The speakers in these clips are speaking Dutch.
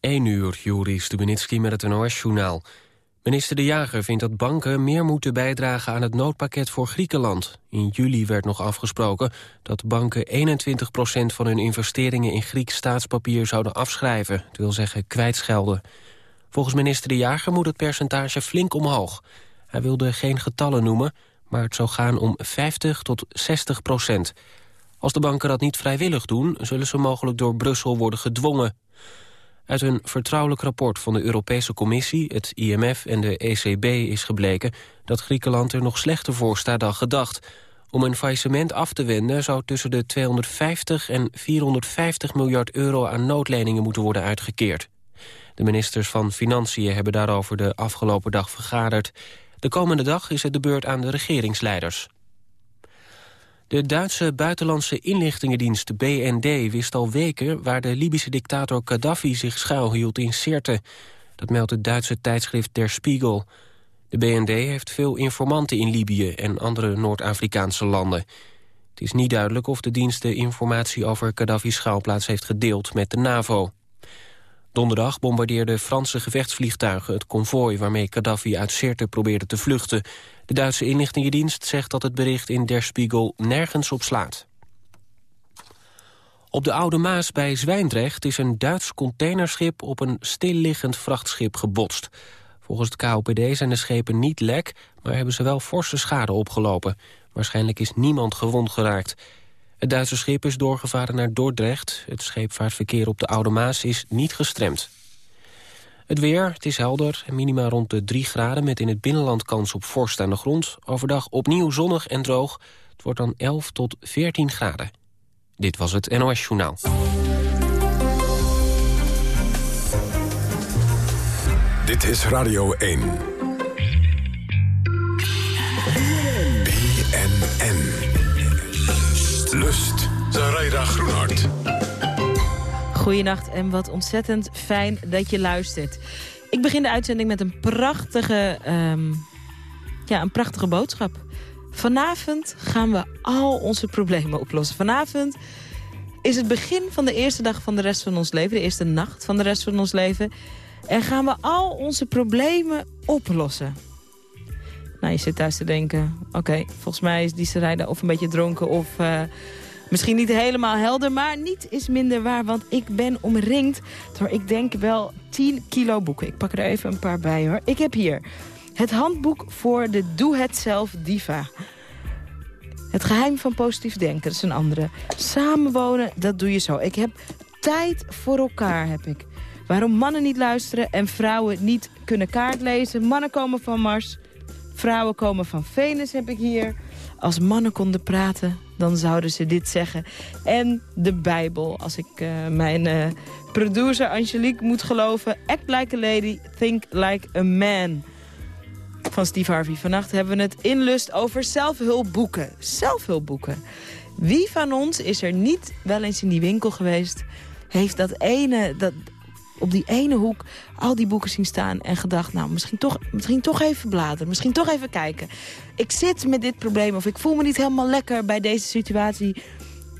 1 uur, Juri Stubenitski met het NOS-journaal. Minister De Jager vindt dat banken meer moeten bijdragen aan het noodpakket voor Griekenland. In juli werd nog afgesproken dat banken 21% van hun investeringen in Grieks staatspapier zouden afschrijven. Dat wil zeggen kwijtschelden. Volgens minister De Jager moet het percentage flink omhoog. Hij wilde geen getallen noemen, maar het zou gaan om 50 tot 60 procent. Als de banken dat niet vrijwillig doen, zullen ze mogelijk door Brussel worden gedwongen. Uit een vertrouwelijk rapport van de Europese Commissie, het IMF en de ECB is gebleken dat Griekenland er nog slechter voor staat dan gedacht. Om een faillissement af te wenden zou tussen de 250 en 450 miljard euro aan noodleningen moeten worden uitgekeerd. De ministers van Financiën hebben daarover de afgelopen dag vergaderd. De komende dag is het de beurt aan de regeringsleiders. De Duitse buitenlandse inlichtingendienst BND wist al weken... waar de Libische dictator Gaddafi zich schuilhield in Sirte. Dat meldt het Duitse tijdschrift Der Spiegel. De BND heeft veel informanten in Libië en andere Noord-Afrikaanse landen. Het is niet duidelijk of de dienst de informatie over Gaddafi's schuilplaats heeft gedeeld met de NAVO. Donderdag bombardeerden Franse gevechtsvliegtuigen het konvooi... waarmee Gaddafi uit Sirte probeerde te vluchten. De Duitse inlichtingendienst zegt dat het bericht in Der Spiegel nergens op slaat. Op de Oude Maas bij Zwijndrecht is een Duits containerschip... op een stilliggend vrachtschip gebotst. Volgens het KOPD zijn de schepen niet lek... maar hebben ze wel forse schade opgelopen. Waarschijnlijk is niemand gewond geraakt... Het Duitse schip is doorgevaren naar Dordrecht. Het scheepvaartverkeer op de Oude Maas is niet gestremd. Het weer, het is helder, minima rond de 3 graden... met in het binnenland kans op vorst aan de grond. Overdag opnieuw zonnig en droog. Het wordt dan 11 tot 14 graden. Dit was het NOS Journaal. Dit is Radio 1. BNN. Lust, Zaraida Groenhart. Goedenacht en wat ontzettend fijn dat je luistert. Ik begin de uitzending met een prachtige, um, ja, een prachtige boodschap. Vanavond gaan we al onze problemen oplossen. Vanavond is het begin van de eerste dag van de rest van ons leven. De eerste nacht van de rest van ons leven. En gaan we al onze problemen oplossen. Nou, je zit thuis te denken, oké, volgens mij is die Sarayda of een beetje dronken of... Uh, misschien niet helemaal helder, maar niet is minder waar. Want ik ben omringd door, ik denk wel 10 kilo boeken. Ik pak er even een paar bij hoor. Ik heb hier het handboek voor de Doe-het-zelf diva. Het geheim van positief denken, dat is een andere. Samenwonen, dat doe je zo. Ik heb tijd voor elkaar, heb ik. Waarom mannen niet luisteren en vrouwen niet kunnen kaart lezen. Mannen komen van Mars. Vrouwen komen van Venus heb ik hier. Als mannen konden praten, dan zouden ze dit zeggen. En de Bijbel, als ik uh, mijn uh, producer Angelique moet geloven. Act like a lady, think like a man. Van Steve Harvey. Vannacht hebben we het in lust over zelfhulpboeken. Zelfhulpboeken. Wie van ons is er niet wel eens in die winkel geweest... heeft dat ene, dat, op die ene hoek al die boeken zien staan en gedacht... nou, misschien toch, misschien toch even bladeren, misschien toch even kijken. Ik zit met dit probleem of ik voel me niet helemaal lekker bij deze situatie...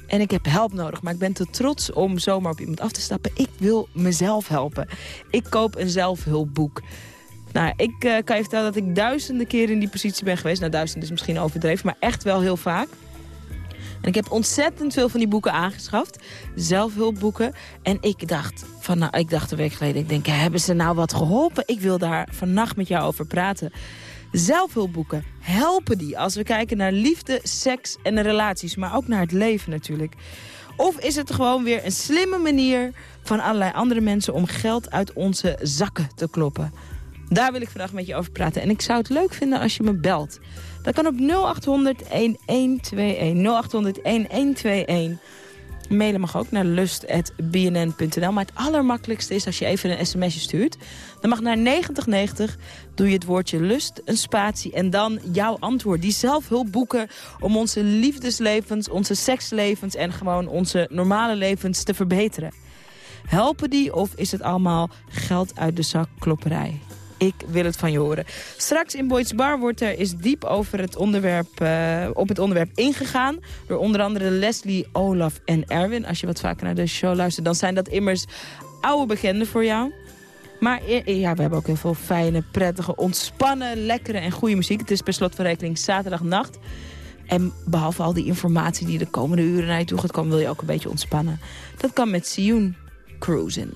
En ik heb help nodig, maar ik ben te trots om zomaar op iemand af te stappen. Ik wil mezelf helpen. Ik koop een zelfhulpboek. Nou, ik uh, kan je vertellen dat ik duizenden keren in die positie ben geweest. Nou, duizend is misschien overdreven, maar echt wel heel vaak. En ik heb ontzettend veel van die boeken aangeschaft. Zelfhulpboeken. En ik dacht, van, nou, ik dacht een week geleden, ik denk, hebben ze nou wat geholpen? Ik wil daar vannacht met jou over praten. Zelfhulpboeken, helpen die als we kijken naar liefde, seks en relaties. Maar ook naar het leven natuurlijk. Of is het gewoon weer een slimme manier van allerlei andere mensen... om geld uit onze zakken te kloppen? Daar wil ik vandaag met je over praten. En ik zou het leuk vinden als je me belt. Dat kan op 0800 1121. 0800 1121. Mailen mag ook naar lust.bnn.nl. Maar het allermakkelijkste is als je even een sms'je stuurt. Dan mag naar 9090, doe je het woordje lust, een spatie... en dan jouw antwoord. Die zelfhulpboeken om onze liefdeslevens, onze sekslevens... en gewoon onze normale levens te verbeteren. Helpen die of is het allemaal geld uit de zak klopperij? Ik wil het van je horen. Straks in Boyd's Bar wordt er is diep over het onderwerp, uh, op het onderwerp ingegaan. Door onder andere Leslie, Olaf en Erwin. Als je wat vaker naar de show luistert, dan zijn dat immers oude bekende voor jou. Maar ja, we hebben ook heel veel fijne, prettige, ontspannen, lekkere en goede muziek. Het is per slot van rekening zaterdagnacht. En behalve al die informatie die de komende uren naar je toe gaat komen... wil je ook een beetje ontspannen. Dat kan met Sioen Cruisen.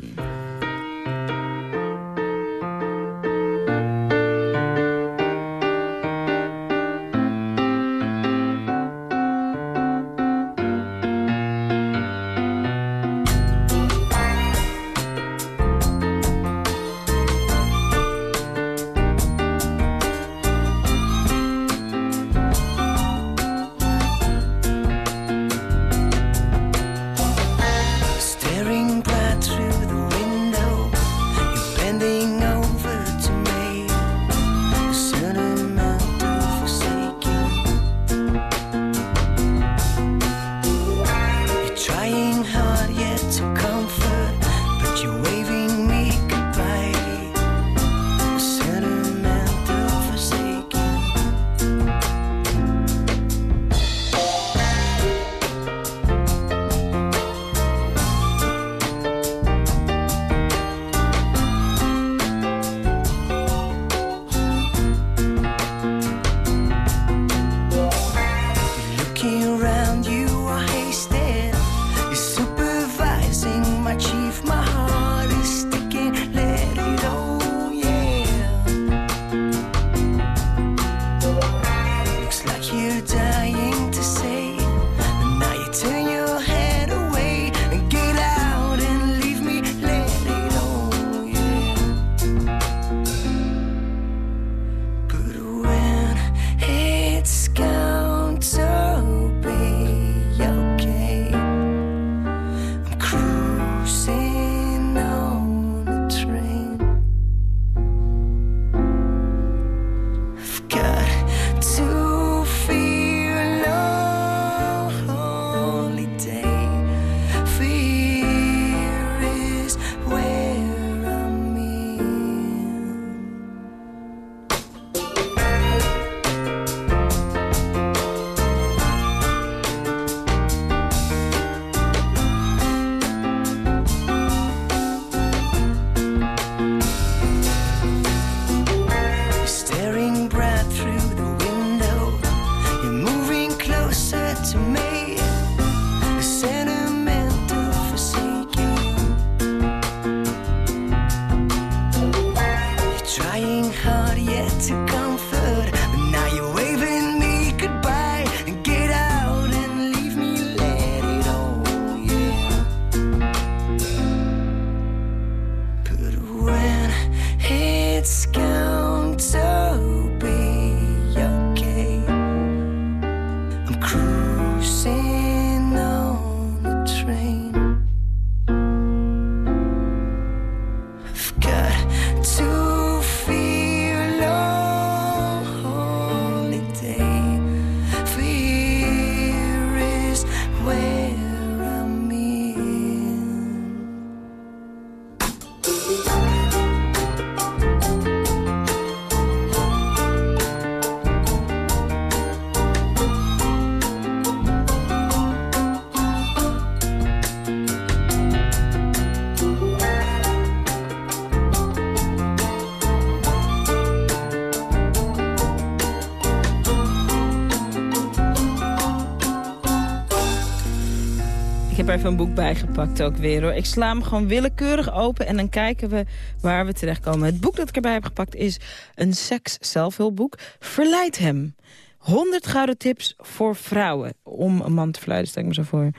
Een boek bijgepakt ook weer. hoor. Ik sla hem gewoon willekeurig open en dan kijken we waar we terechtkomen. Het boek dat ik erbij heb gepakt is een seks-zelfhulpboek. Verleid hem. 100 gouden tips voor vrouwen om een man te verleiden, stel ik me zo voor.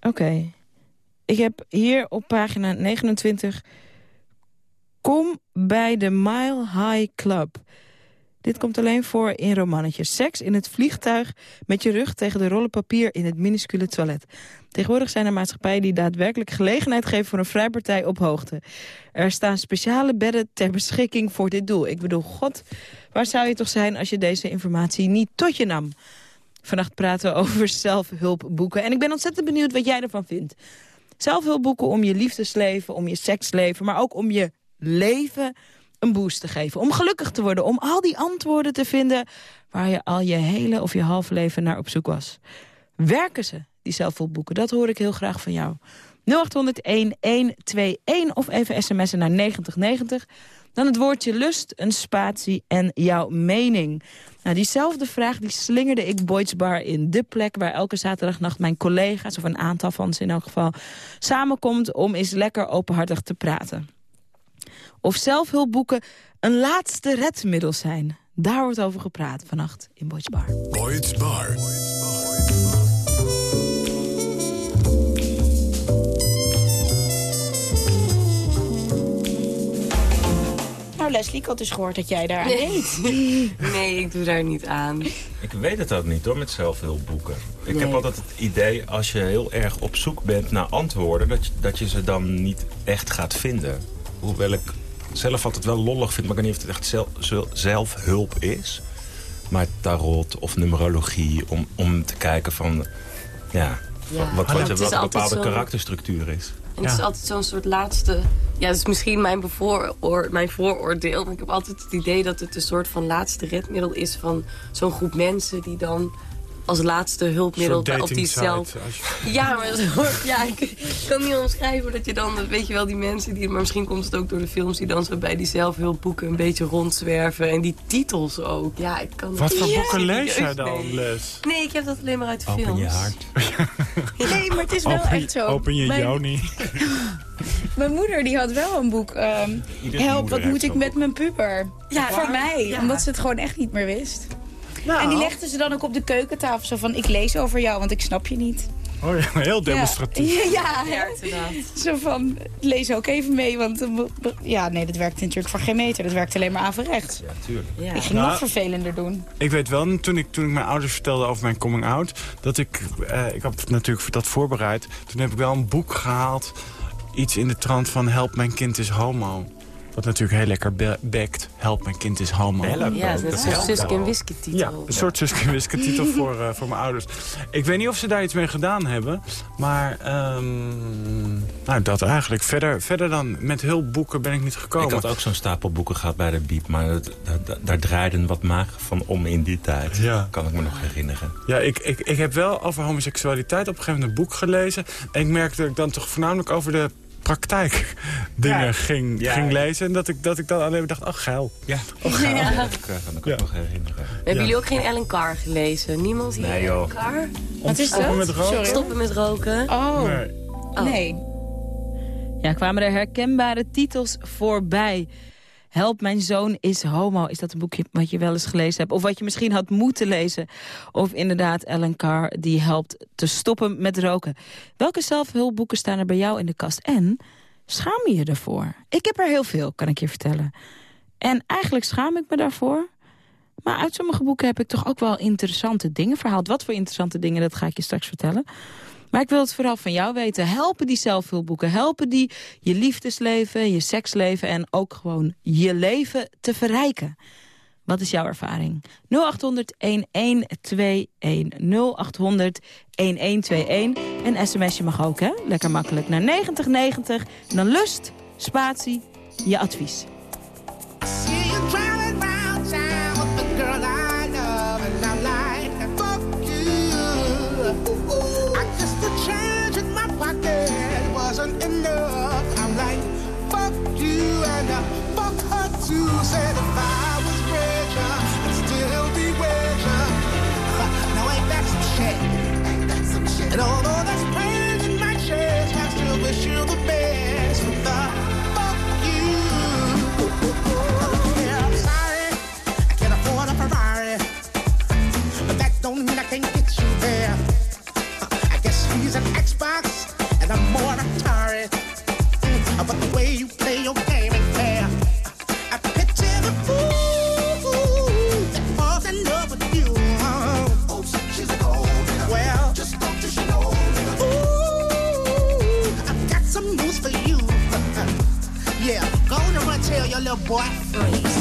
Oké. Ik heb hier op pagina 29... Kom bij de Mile High Club. Dit komt alleen voor in romannetjes. Seks in het vliegtuig met je rug tegen de rollen papier in het minuscule toilet. Tegenwoordig zijn er maatschappijen die daadwerkelijk gelegenheid geven voor een vrijpartij op hoogte. Er staan speciale bedden ter beschikking voor dit doel. Ik bedoel, god, waar zou je toch zijn als je deze informatie niet tot je nam? Vannacht praten we over zelfhulpboeken. En ik ben ontzettend benieuwd wat jij ervan vindt. Zelfhulpboeken om je liefdesleven, om je seksleven, maar ook om je leven een boost te geven. Om gelukkig te worden, om al die antwoorden te vinden... waar je al je hele of je halve leven naar op zoek was. Werken ze, die zelfhulpboeken? Dat hoor ik heel graag van jou. of even sms'en naar 9090. Dan het woordje lust, een spatie en jouw mening. Nou, diezelfde vraag die slingerde ik Boyd's Bar in. De plek waar elke zaterdagnacht mijn collega's, of een aantal van ze in elk geval... samenkomt om eens lekker openhartig te praten. Of zelfhulpboeken een laatste redmiddel zijn. Daar wordt over gepraat vannacht in Boyd's Bar. Boyd's Bar. Nou Leslie, ik had dus gehoord dat jij daar aan deed. Nee, ik doe daar niet aan. Ik weet het ook niet hoor, met zelfhulpboeken. Ik Nee. heb altijd het idee, als je heel erg op zoek bent naar antwoorden... dat je, dat je ze dan niet echt gaat vinden. Hoewel ik zelf altijd wel lollig vind, maar ik weet niet of het echt zel- zel- zelfhulp is. Maar tarot of numerologie, om, om te kijken van... Ja, Ja. wat, wat, een bepaalde karakterstructuur is. En het is altijd zo'n soort laatste... Ja, dat is misschien mijn, bevooroor, mijn vooroordeel. Maar ik heb altijd het idee dat het een soort van laatste redmiddel is... van zo'n groep mensen die dan als laatste hulpmiddel op die je- Ja, maar zo, ja, ik, kan niet omschrijven dat je dan, weet je wel, die mensen die, maar misschien komt het ook door de films die dan zo bij die zelfhulpboeken een beetje rondzwerven en die titels ook. Ja, ik kan Wat voor boeken lees jij dan, nee. Les? Nee, ik heb dat alleen maar uit de Open films. je hart. Nee, maar het is wel Open, echt zo. open je mijn, Joni. mijn moeder die had wel een boek. ehm, Help, wat moet ik met boek. mijn puber? Ja, voor mij, Ja. omdat ze het gewoon echt niet meer wist. Nou. En die legde ze dan ook op de keukentafel. Zo van, ik lees over jou, want ik snap je niet. Oh ja, heel demonstratief. Ja, ja. Zo van, lees ook even mee. Want eh, ja, nee, dat werkt natuurlijk voor geen meter. Dat werkt alleen maar averechts. Ja, tuurlijk. Ja. Ik ging Nou, nog vervelender doen. Ik weet wel, toen ik, toen ik mijn ouders vertelde over mijn coming out... dat ik, eh, ik had natuurlijk dat voorbereid. Toen heb ik wel een boek gehaald. Iets in de trant van Help, mijn kind is homo. Wat natuurlijk heel lekker be- bekt. Help, mijn kind is homo. Help. Ja, dat is een Suske en Whisky titel. Ja, een soort Suske Wiske titel voor, eh, voor mijn ouders. Ik weet niet of ze daar iets mee gedaan hebben. Maar ehm, nou, dat eigenlijk. Verder, verder dan met hulpboeken ben ik niet gekomen. Ik had ook zo'n stapel boeken gehad bij de Biep, maar het- daar draaiden wat maag van om in die tijd. Ja. Kan ik me nog herinneren. Ja, ik, ik, ik heb wel over homoseksualiteit op een gegeven moment een boek gelezen. En ik merkte dat ik dan toch voornamelijk over de praktijk dingen Ja. ging, Ja. ging lezen. En dat ik, dat ik dan alleen maar dacht, ach geil. Ja, Oh, dat kan ik ook nog herinneren. Hebben jullie ook geen Ellen Carr gelezen? Niemand hier Nee, Ellen joh. Carr? Wat is Stoppen dat? met roken? Sorry. Stoppen met roken. Oh, Nee. nee. Ja, kwamen er herkenbare titels voorbij. Help, mijn zoon is homo. Is dat een boekje wat je wel eens gelezen hebt? Of wat je misschien had moeten lezen? Of inderdaad Ellen Carr, die helpt te stoppen met roken. Welke zelfhulpboeken staan er bij jou in de kast? En schaam je je ervoor? Ik heb er heel veel, kan ik je vertellen. En eigenlijk schaam ik me daarvoor. Maar uit sommige boeken heb ik toch ook wel interessante dingen verhaald. Wat voor interessante dingen, dat ga ik je straks vertellen. Maar ik wil het vooral van jou weten. Helpen die zelfhulpboeken? Helpen die je liefdesleven, je seksleven... en ook gewoon je leven te verrijken? Wat is jouw ervaring? 0800-1121. 0800-1121. En sms'je mag ook, hè? Lekker makkelijk. Naar 9090. En dan lust, spatie, je advies. In wasn't enough. I'm like, fuck you, and I fuck her too. Said if I was richer, I'd still be richer. now ain't that some shit? Ain't that some shit? And although there's pain in my chest, I still wish you the best. With the fuck you. Oh, yeah, I'm sorry, I can't afford a Ferrari, but that don't mean I can't get you there. I guess he's an Xbox, and I'm more. Mm, But the way you play your game ain't fair. I picture the fool that falls in love with you. Oh, she's a gold Well, just don't you. Ooh, I've got some news for you. Yeah, go on and run tell your little boy free.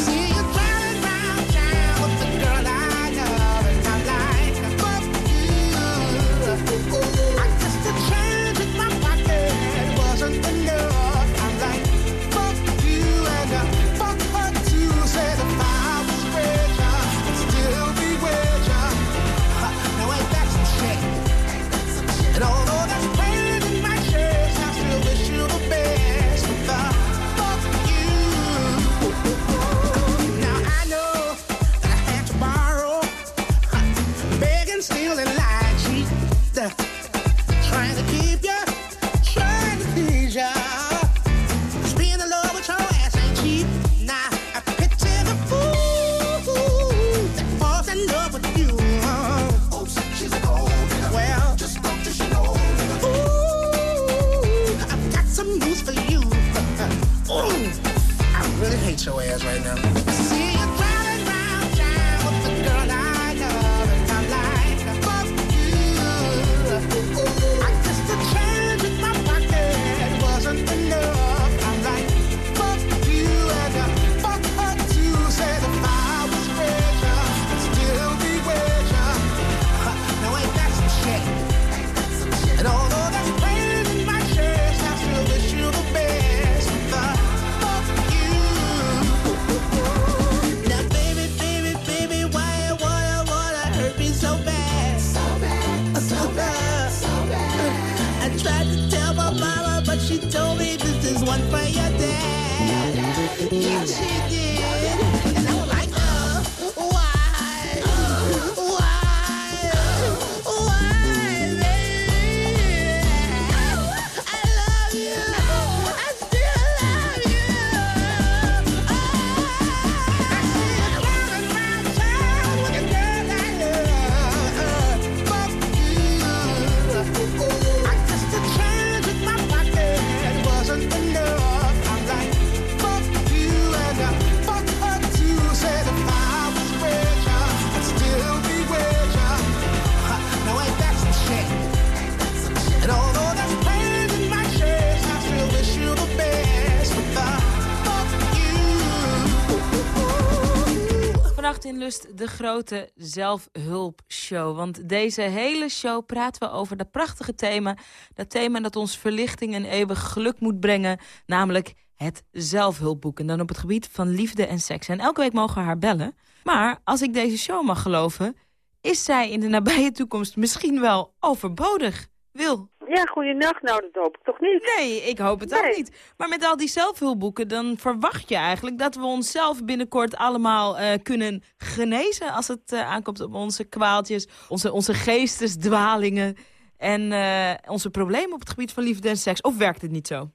Lust de grote zelfhulpshow. Want deze hele show praten we over dat prachtige thema. Dat thema dat ons verlichting en eeuwig geluk moet brengen. Namelijk het zelfhulpboek. En dan op het gebied van liefde en seks. En elke week mogen we haar bellen. Maar als ik deze show mag geloven... is zij in de nabije toekomst misschien wel overbodig. Wil, Ja, goeienacht. Nou, dat hoop ik toch niet. Nee, ik hoop het ook niet. Maar met al die zelfhulpboeken, dan verwacht je eigenlijk dat we onszelf binnenkort allemaal eh, kunnen genezen als het eh, aankomt op onze kwaaltjes, onze, onze geestesdwalingen en eh, onze problemen op het gebied van liefde en seks. Of werkt het niet zo?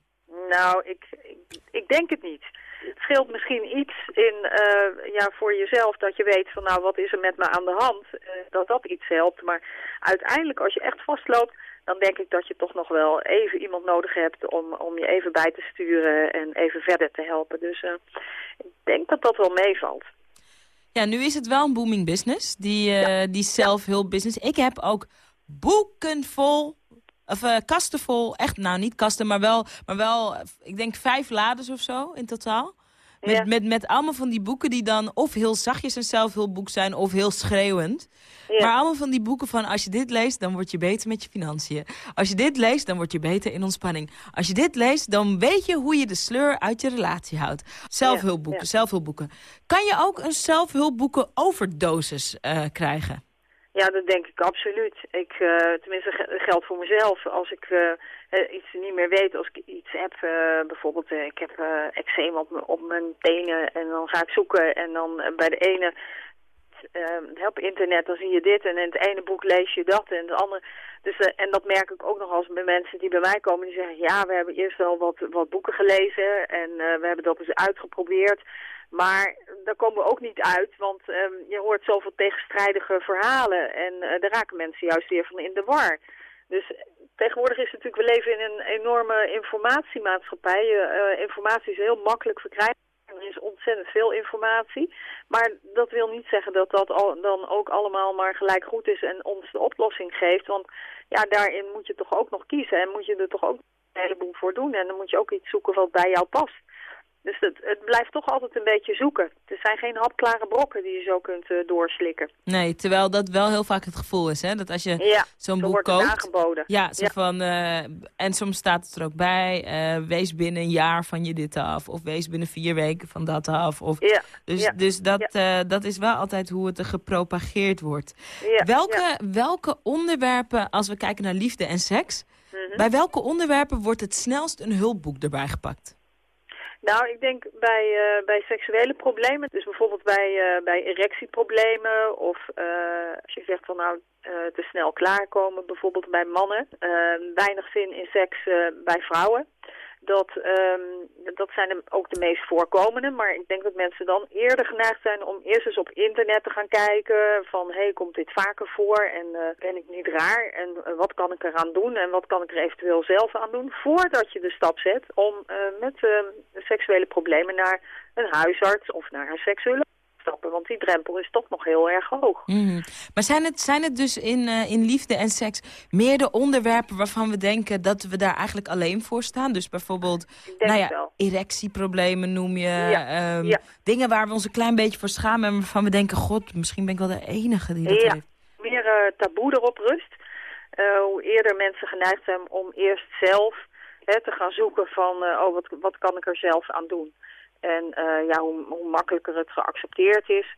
Nou, ik, ik, ik denk het niet. Het scheelt misschien iets in, ja, voor jezelf dat je weet van nou, wat is er met me aan de hand? dat dat iets helpt. Maar uiteindelijk, als je echt vastloopt, dan denk ik dat je toch nog wel even iemand nodig hebt om, om je even bij te sturen en even verder te helpen. Dus eh, ik denk dat dat wel meevalt. Ja, nu is het wel een booming business, die, eh die zelfhulpbusiness. Ik heb ook boeken vol, of eh, kasten vol, echt, nou niet kasten, maar wel, maar wel, ik denk vijf lades of zo in totaal. Met, Ja. met, met allemaal van die boeken die dan of heel zachtjes een zelfhulpboek zijn of heel schreeuwend. Ja. Maar allemaal van die boeken van als je dit leest, dan word je beter met je financiën. Als je dit leest, dan word je beter in ontspanning. Als je dit leest, dan weet je hoe je de sleur uit je relatie houdt. Zelfhulpboeken, Ja, zelfhulpboeken. Kan je ook een zelfhulpboeken overdosis eh, krijgen? Ja, dat denk ik absoluut. Ik, eh, tenminste, ge- geldt voor mezelf. Als ik eh, eh, iets niet meer weet, als ik iets heb, eh, bijvoorbeeld eh, ik heb eczeem op, op mijn tenen en dan ga ik zoeken en dan bij de ene op internet dan zie je dit en in het ene boek lees je dat en het andere. Dus, en dat merk ik ook nog als bij mensen die bij mij komen die zeggen ja, we hebben eerst wel wat, wat boeken gelezen en we hebben dat eens uitgeprobeerd. Maar daar komen we ook niet uit, want ehm, je hoort zoveel tegenstrijdige verhalen en daar raken mensen juist weer van in de war. Dus tegenwoordig is het natuurlijk, we leven in een enorme informatiemaatschappij. Eh, informatie is heel makkelijk verkrijgbaar. Er is ontzettend veel informatie. Maar dat wil niet zeggen dat dat al, dan ook allemaal maar gelijk goed is en ons de oplossing geeft. Want ja, daarin moet je toch ook nog kiezen en moet je er toch ook een heleboel voor doen. En dan moet je ook iets zoeken wat bij jou past. Dus het, het blijft toch altijd een beetje zoeken. Er zijn geen hapklare brokken die je zo kunt eh, doorslikken. Nee, terwijl dat wel heel vaak het gevoel is, hè? Dat als je Ja, zo'n boek koopt... aangeboden. Ja, zo Ja. van, eh, en soms staat het er ook bij, eh, wees binnen een jaar van je dit af. Of wees binnen vier weken van dat af. Of, Ja, dus ja, dus dat, dat is wel altijd hoe het er gepropageerd wordt. welke, welke onderwerpen, als we kijken naar liefde en seks... Mhm. bij welke onderwerpen wordt het snelst een hulpboek erbij gepakt? Nou, ik denk bij, eh, bij seksuele problemen, dus bijvoorbeeld bij, eh, bij erectieproblemen of eh, als je zegt van nou te snel klaarkomen, bijvoorbeeld bij mannen, weinig zin in seks bij vrouwen. Dat, ehm, dat zijn de- ook de meest voorkomende. Maar ik denk dat mensen dan eerder geneigd zijn om eerst eens op internet te gaan kijken. Van, hé, hey, komt dit vaker voor? En eh, ben ik niet raar? En eh, wat kan ik eraan doen? En wat kan ik er eventueel zelf aan doen? Voordat je de stap zet om eh, met ehm, seksuele problemen naar een huisarts of naar een seksuoloog stappen. Want die drempel is toch nog heel erg hoog. Mhm. Maar zijn het, zijn het dus in, eh, in liefde en seks meer de onderwerpen waarvan we denken dat we daar eigenlijk alleen voor staan? Dus bijvoorbeeld nou ja, erectieproblemen noem je. Ja, ehm, ja. Dingen waar we ons een klein beetje voor schamen en waarvan we denken... God, misschien ben ik wel de enige die dat Ja. heeft. meer eh, taboe erop rust. Eh, hoe eerder mensen geneigd zijn om eerst zelf hè, te gaan zoeken van oh, wat, wat kan ik er zelf aan doen. En eh, ja, hoe, hoe makkelijker het geaccepteerd is,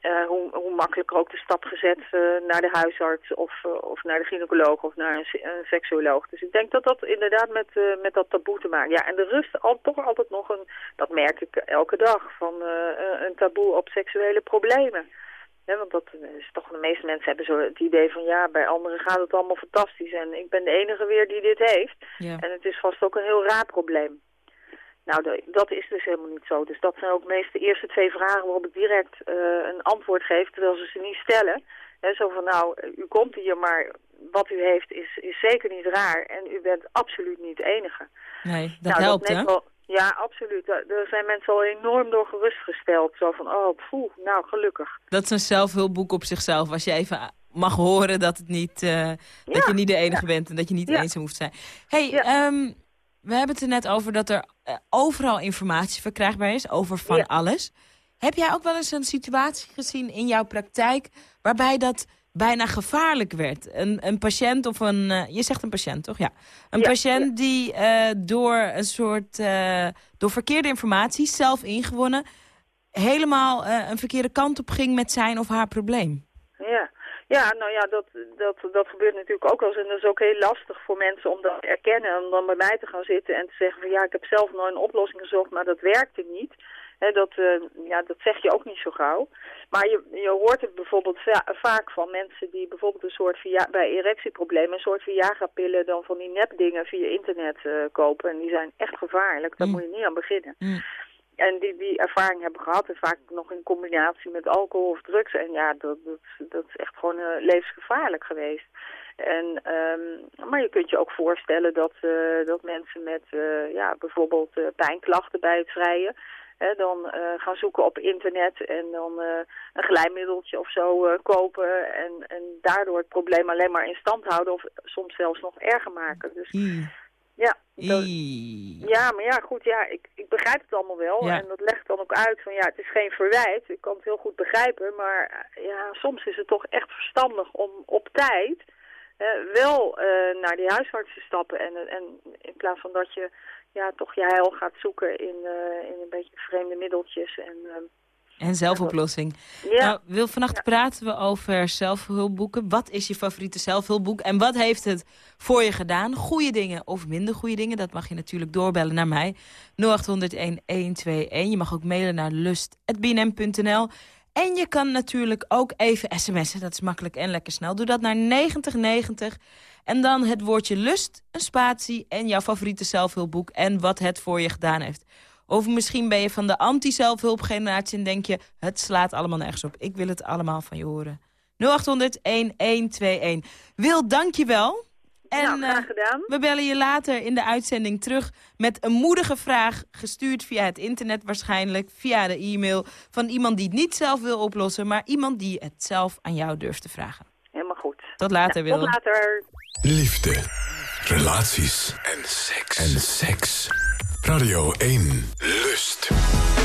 eh, hoe, hoe makkelijker ook de stap gezet eh, naar de huisarts of, of naar de gynaecoloog of naar een, een seksuoloog. Dus ik denk dat dat inderdaad met, met dat taboe te maken. Ja, en de rust al, toch altijd nog een, dat merk ik elke dag, van een taboe op seksuele problemen. Want dat is toch, de meeste mensen hebben zo het idee van ja, bij anderen gaat het allemaal fantastisch en ik ben de enige weer die dit heeft. Ja. En het is vast ook een heel raar probleem. Nou, de- dat is dus helemaal niet zo. Dus dat zijn ook meest de eerste twee vragen waarop ik direct eh, een antwoord geef, terwijl ze ze niet stellen. Hè, zo van nou, u komt hier, maar wat u heeft is, is zeker niet raar en u bent absoluut niet de enige. Nee, dat nou, helpt, hè? wel- ja, absoluut. Daar zijn mensen al enorm door gerustgesteld. Zo van, oh, poeh, nou, gelukkig. Dat is een zelfhulpboek op zichzelf. Als je even mag horen dat, het niet, eh, dat je niet de enige bent en dat je niet Ja. eenzaam hoeft te zijn. hey, ehm, we hebben het er net over dat er overal informatie verkrijgbaar is over van Ja. alles. Heb jij ook wel eens een situatie gezien in jouw praktijk waarbij dat bijna gevaarlijk werd? Een, een patiënt of een... eh, je zegt een patiënt, toch? Ja. Een Ja, patiënt ja. die eh, door een soort... eh, door verkeerde informatie, zelf ingewonnen... helemaal eh, een verkeerde kant op ging met zijn of haar probleem. Ja, ja nou ja, dat, dat, dat gebeurt natuurlijk ook wel eens. En dat is ook heel lastig voor mensen om dat te erkennen. En om dan bij mij te gaan zitten en te zeggen van ja, ik heb zelf nooit een oplossing gezocht, maar dat werkte niet. Hè, dat, eh, ja, dat zeg je ook niet zo gauw. Maar je, je hoort het bijvoorbeeld va- vaak van mensen die bijvoorbeeld een soort via, bij erectieproblemen een soort Viagra-pillen dan van die nepdingen via internet eh, kopen. En die zijn echt gevaarlijk. Daar Mm. moet je niet aan beginnen. Mm. En die die ervaring hebben gehad en vaak nog in combinatie met alcohol of drugs. En ja, dat, dat, dat is echt gewoon eh, levensgevaarlijk geweest. En, ehm, maar je kunt je ook voorstellen dat, eh, dat mensen met eh, ja, bijvoorbeeld pijnklachten bij het vrijen... Hè, dan gaan zoeken op internet en dan een glijmiddeltje of zo kopen. En, en daardoor het probleem alleen maar in stand houden of soms zelfs nog erger maken. Dus Ii. Ja, dat, ja, maar ja, goed, ja, ik, ik begrijp het allemaal wel. Ja. En dat legt dan ook uit van ja, het is geen verwijt. Ik kan het heel goed begrijpen. Maar eh, ja, soms is het toch echt verstandig om op tijd eh, wel eh, naar die huisarts te stappen. En, en in plaats van dat je ja, toch je heil gaat zoeken in, eh, in een beetje vreemde middeltjes. En, ehm, En zelfoplossing. ja, Nou, Wil, vannacht praten we over zelfhulpboeken. Wat is je favoriete zelfhulpboek? En wat heeft het voor je gedaan? Goede dingen of minder goede dingen? Dat mag je natuurlijk doorbellen naar mij. 0800-1121. Je mag ook mailen naar lust.bnm.nl. En je kan natuurlijk ook even sms'en. Dat is makkelijk en lekker snel. Doe dat naar 9090. En dan het woordje lust, een spatie en jouw favoriete zelfhulpboek. En wat het voor je gedaan heeft. Of misschien ben je van de anti-zelfhulpgeneratie en denk je... het slaat allemaal nergens op. Ik wil het allemaal van je horen. 0800-1121. Wil, dank je wel. En nou, graag eh, gedaan. we bellen je later in de uitzending terug... met een moedige vraag, gestuurd via het internet waarschijnlijk... via de e-mail van iemand die het niet zelf wil oplossen... maar iemand die het zelf aan jou durft te vragen. Helemaal goed. Tot later, Nou, Wil. tot later. Liefde, relaties en seks. En seks. Radio 1. Lust.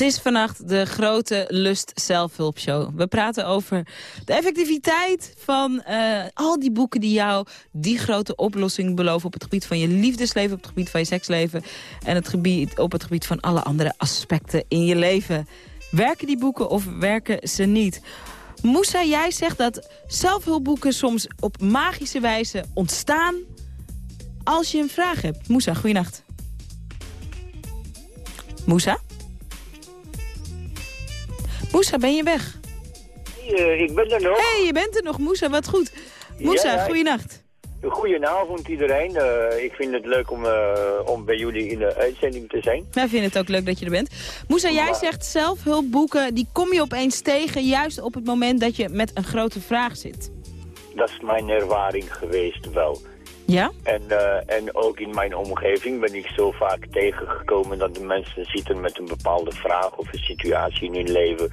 Het is vannacht de grote Lust Zelfhulpshow. We praten over de effectiviteit van eh, al die boeken die jou die grote oplossing beloven... op het gebied van je liefdesleven, op het gebied van je seksleven... en het gebied, op het gebied van alle andere aspecten in je leven. Werken die boeken of werken ze niet? Moussa, jij zegt dat zelfhulpboeken soms op magische wijze ontstaan... als je een vraag hebt. Moussa, goeienacht. Moussa? Moussa, ben je weg? Eh, ik ben er nog. Hé, hey, je bent er nog, Moussa, wat goed. Moussa, Ja, goeienacht. Goedenavond iedereen. Eh, ik vind het leuk om, eh, om bij jullie in de uitzending te zijn. Wij vinden het ook leuk dat je er bent. Moussa, jij Maar- zegt zelfhulpboeken, die kom je opeens tegen... juist op het moment dat je met een grote vraag zit. Dat is mijn ervaring geweest wel. Ja? En, eh, en ook in mijn omgeving ben ik zo vaak tegengekomen dat de mensen zitten met een bepaalde vraag of een situatie in hun leven.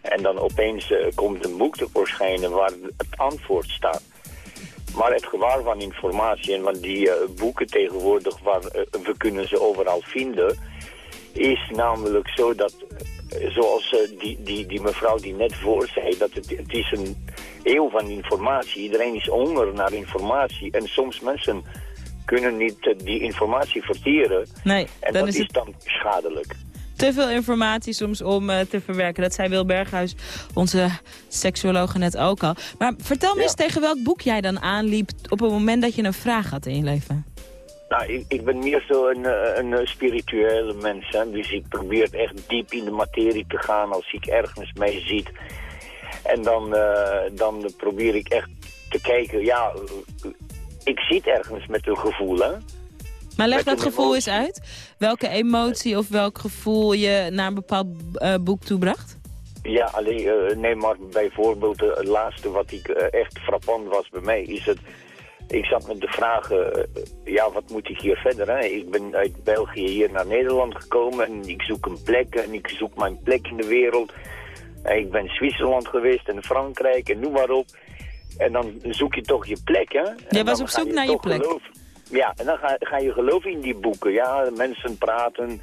En dan opeens eh, komt een boek tevoorschijn waar het antwoord staat. Maar het gevaar van informatie en van die eh, boeken tegenwoordig, waar, we kunnen ze overal vinden, is namelijk zo dat, zoals eh, die, die, die mevrouw die net voor zei, dat het, het is een eeuw van informatie. Iedereen is honger naar informatie en soms mensen kunnen niet eh, die informatie verteren. Nee, En dan dat is dan schadelijk. te veel informatie soms om eh, te verwerken. Dat zei Wil Berghuis, onze seksuologe net ook al. Maar vertel me Ja. eens tegen welk boek jij dan aanliep... op het moment dat je een vraag had in je leven. Nou, ik, ik ben meer zo een, eh, een eh, spirituele mens. Hè? Dus ik probeer echt diep in de materie te gaan als ik ergens mee zit. En dan, eh, dan probeer ik echt te kijken, ja, ik zit ergens met een gevoel, hè. Maar leg Met dat gevoel eens uit. Welke emotie of welk gevoel je naar een bepaald eh, boek toebracht? Ja, alleen, eh, nee, maar bijvoorbeeld het laatste wat ik echt frappant was bij mij, is het... Ik zat met de vraag, eh, ja, wat moet ik hier verder? Hè? Ik ben uit België hier naar Nederland gekomen en ik zoek een plek en ik zoek mijn plek in de wereld. En ik ben in Zwitserland geweest en Frankrijk en noem maar op. En dan zoek je toch je plek, hè? En Jij was op zoek naar je plek. geloven. Ja, en dan ga, ga je geloven in die boeken. Ja, mensen praten.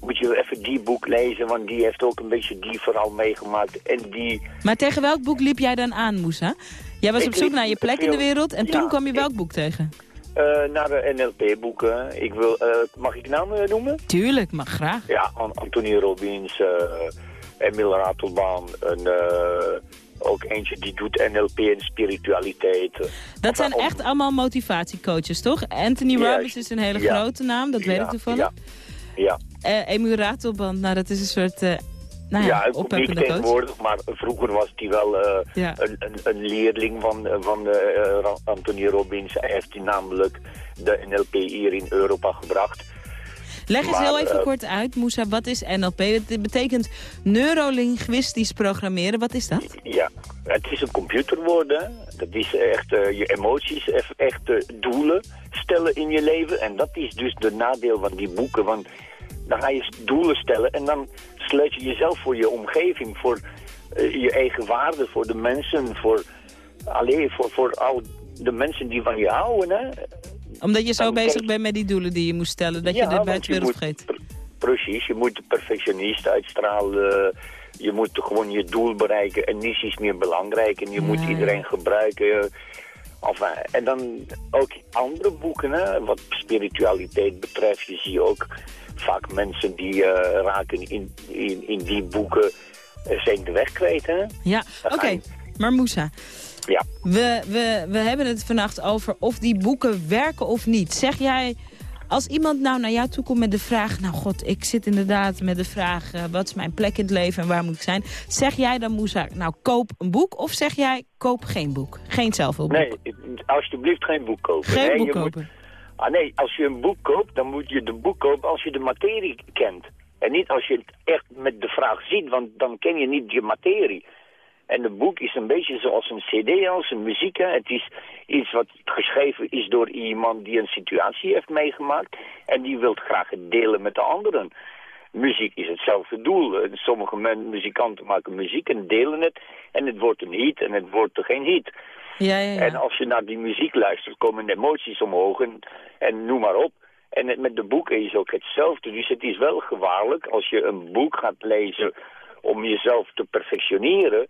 Moet je even die boek lezen, want die heeft ook een beetje die verhaal meegemaakt. En die... Maar tegen welk boek liep jij dan aan, Moussa? Jij was Ik op zoek naar je plek in de wereld en Ja, toen kwam je ik- welk boek tegen? eh, naar de NLP-boeken. Ik wil, eh, mag ik namen noemen? Tuurlijk, mag graag. Ja, An- Anthony Robbins, eh Emil Ratelbaan, en, eh, ook eentje die doet NLP en spiritualiteit. Dat zijn echt allemaal motivatiecoaches, toch? Anthony Juist. Robbins is een hele Ja. grote naam, dat weet ik toevallig. Ja, ja. Eh Emu Ratelband, nou dat is een soort uh, nou ja, ja, ook niet tegenwoordig, maar vroeger was hij wel eh, Ja. een, een, een leerling van, eh, van eh, Anthony Robbins. Hij heeft die namelijk de NLP hier in Europa gebracht. Leg eens Maar, heel even kort uit, Moussa, wat is NLP? Het betekent neurolinguistisch programmeren, wat is dat? Ja, het is een computerwoord, hè. Dat is echt je emoties, echt doelen stellen in je leven. En dat is dus de nadeel van die boeken, want dan ga je doelen stellen en dan sluit je jezelf voor je omgeving, voor eh, je eigen waarde, voor de mensen, voor, alleen voor, voor al de mensen die van je houden, hè. Omdat je zo Dan bezig kijk- bent met die doelen die je moest stellen, dat je Ja, dit want buiten je wereld moet- vergeet. pr- Precies, je moet de perfectionist uitstralen. Je moet gewoon je doel bereiken en niets is meer belangrijk. En je moet iedereen gebruiken. Enfin, en dan ook andere boeken, hè, wat spiritualiteit betreft. Je ziet ook vaak mensen die eh, raken in, in, in die boeken, eh, zijn de weg kwijt. Hè? Ja, oké. Maar Moussa, Ja. we, we, we hebben het vannacht over of die boeken werken of niet. Zeg jij, Als iemand nou naar jou toe komt met de vraag... nou god, ik zit inderdaad met de vraag... eh, wat is mijn plek in het leven en waar moet ik zijn? Zeg jij dan, Moussa, nou koop een boek... of zeg jij, koop geen boek? Geen zelfhulpboek? Nee, alsjeblieft geen boek kopen. Geen nee, boek je kopen. Moet, ah nee, als je een boek koopt, dan moet je de boek kopen als je de materie kent. En niet als je het echt met de vraag ziet, want dan ken je niet je materie. En een boek is een beetje zoals een cd, als een muziek. hè. Het is iets wat geschreven is door iemand die een situatie heeft meegemaakt. En die wil graag het delen met de anderen. Muziek is hetzelfde doel. Sommige men, muzikanten maken muziek en delen het. En het wordt een hit en het wordt er geen hit. Ja, ja, ja. En als je naar die muziek luistert, komen de emoties omhoog en, en noem maar op. En het, met de boeken is ook hetzelfde. Dus het is wel gevaarlijk als je een boek gaat lezen om jezelf te perfectioneren.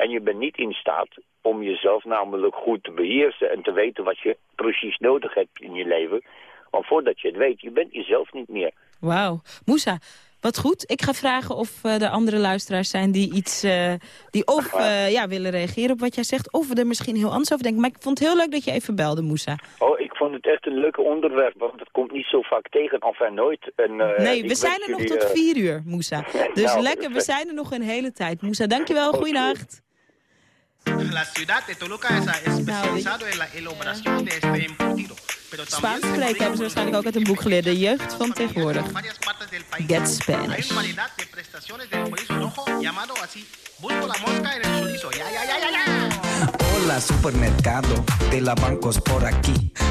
En je bent niet in staat om jezelf namelijk goed te beheersen en te weten wat je precies nodig hebt in je leven. Want voordat je het weet, je bent jezelf niet meer. Wauw. Moussa, wat goed. Ik ga vragen of eh, er andere luisteraars zijn die iets... eh, die of eh, ja, willen reageren op wat jij zegt... of er misschien heel anders over denken. Maar ik vond het heel leuk dat je even belde, Moussa. Oh, ik vond het echt een leuk onderwerp, want het komt niet zo vaak tegen, en nooit. En, nee, we zijn er nog jullie, tot vier uur, Moussa. Dus Nou, lekker, we zijn er nog een hele tijd. Moussa, dankjewel. Goeienacht. La ciudad de Toluca es especializado en la elaboración de este embutido. Pero Spaans spreken hebben ze waarschijnlijk ook uit een boek geleerd. De jeugd van tegenwoordig. Get Hay Spanish. una variedad de prestaciones del chorizo rojo llamado así. Busco la mosca en el chorizo. Ya, ya, ya, ya, ya. Hola supermercado, de la bancos por aquí.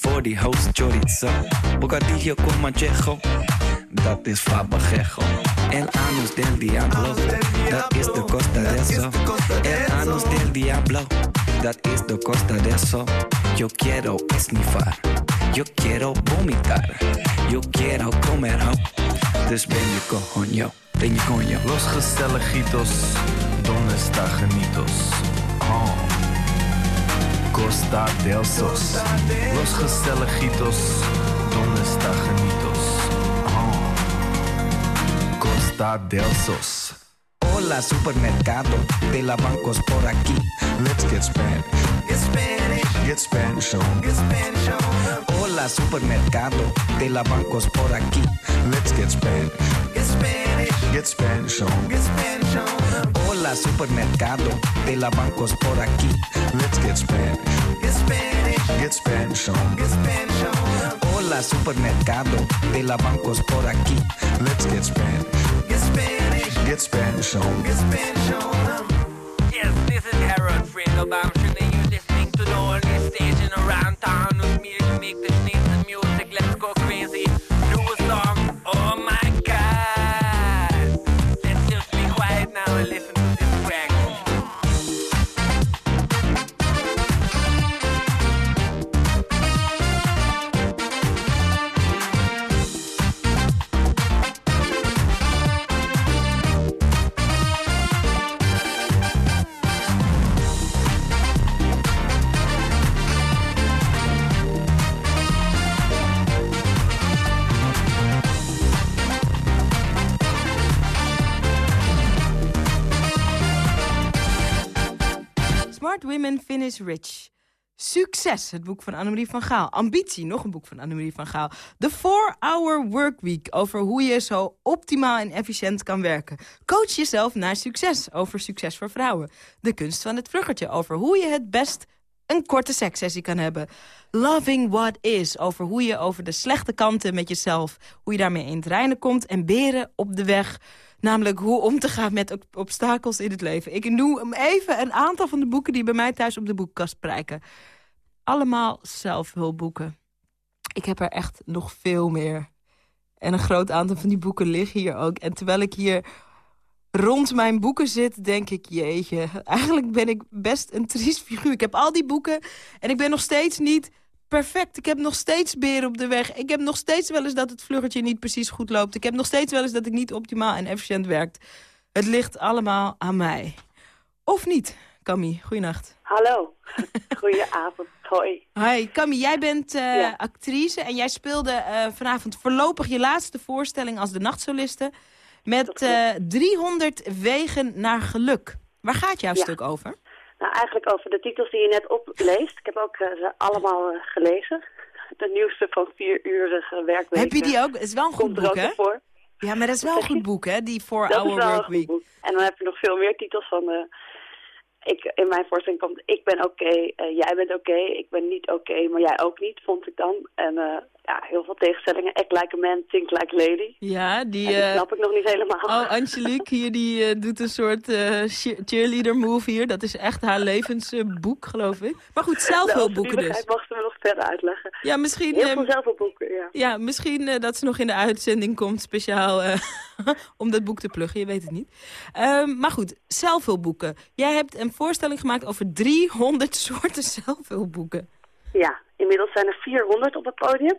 Voor die host chorizo. Bocadillo con manchejo. Dat is fabajejo. El anus del diablo. Dat is de costa de eso. El anus del diablo. Dat is de costa de eso. Yo quiero esnifar. Yo quiero vomitar. Yo quiero comer ho. Dus ben je coño. Ben je coño. Los gezelligitos, donde está? Costa del Sos. Los gezelligitos, donde está genitos? Oh. Costa del Sos. Hola supermercado, de la bancos por aquí. Let's get Spanish. Get Spanish. Get Spanish on. Get Spanish on. Hola supermercado, de la bancos por aquí. Let's get Spanish. Get Spanish. Get Spanish on. Get Spanish on. Hola supermercado, de la bancos por aquí. Let's get Spanish. Get Spanish. Get Spanish on. Get Spanish on. Hola supermercado, de la bancos por aquí. Let's get Spanish. Get Spanish. Get Spanish on. Get Spanish on. Yes, this is Harold Fredo Bamshin, and you're listening to the only station around town with me to make the women finish rich. Succes, het boek van Annemarie van Gaal. Ambitie, nog een boek van Annemarie van Gaal. The 4-Hour Workweek, over hoe je zo optimaal en efficiënt kan werken. Coach jezelf naar succes, over succes voor vrouwen. De kunst van het vluggertje, over hoe je het best een korte sekssessie kan hebben. Loving What Is, over hoe je over de slechte kanten met jezelf... hoe je daarmee in het reinen komt en beren op de weg... Namelijk hoe om te gaan met ob- obstakels in het leven. Ik noem even een aantal van de boeken die bij mij thuis op de boekkast prijken. Allemaal zelfhulpboeken. Ik heb er echt nog veel meer. En een groot aantal van die boeken liggen hier ook. En terwijl ik hier rond mijn boeken zit, denk ik, jeetje... eigenlijk ben ik best een triest figuur. Ik heb al die boeken en ik ben nog steeds niet perfect. Ik heb nog steeds beren op de weg. Ik heb nog steeds wel eens dat het vluggertje niet precies goed loopt. Ik heb nog steeds wel eens dat ik niet optimaal en efficiënt werkt. Het ligt allemaal aan mij. Of niet, Camille? Goeienacht. Hallo. Goedenavond. Hoi. Hi, Camille, jij bent eh, actrice en jij speelde eh, vanavond voorlopig je laatste voorstelling als de nachtsoliste met eh 300 wegen naar geluk. Waar gaat jouw Ja. stuk over? Nou, eigenlijk over de titels die je net opleest. Ik heb ook eh, ze allemaal eh, gelezen. De nieuwste van vier uurige werkweek. Heb je die ook? Is wel een goed Komt er boek, hè? voor. Ja, maar dat is wel een goed boek, hè? Die 4 Dat is Hour wel een Work goed Week. boek. En dan heb je nog veel meer titels van... ik, in mijn voorstelling komt ik ben oké, eh, jij bent oké, ik ben niet oké, maar jij ook niet, vond ik dan. En eh, ja, heel veel tegenstellingen. Act like a man, think like a lady. Ja, die... Die eh, snap ik nog niet helemaal. Oh, Angelique hier, die doet een soort cheer- cheerleader move hier. Dat is echt haar levensboek, geloof ik. Maar goed, zelfhulpboeken De dus. overvloedigheid mag ze me nog verder uitleggen. Ja, misschien... Heel ehm, veel zelfhulpboeken, ja. Ja, misschien dat ze nog in de uitzending komt, speciaal om dat boek te pluggen. Je weet het niet. Ehm, maar goed, zelfhulpboeken. Jij hebt een voorstelling gemaakt over 300 soorten zelfhulpboeken. Ja, inmiddels zijn er 400 op het podium.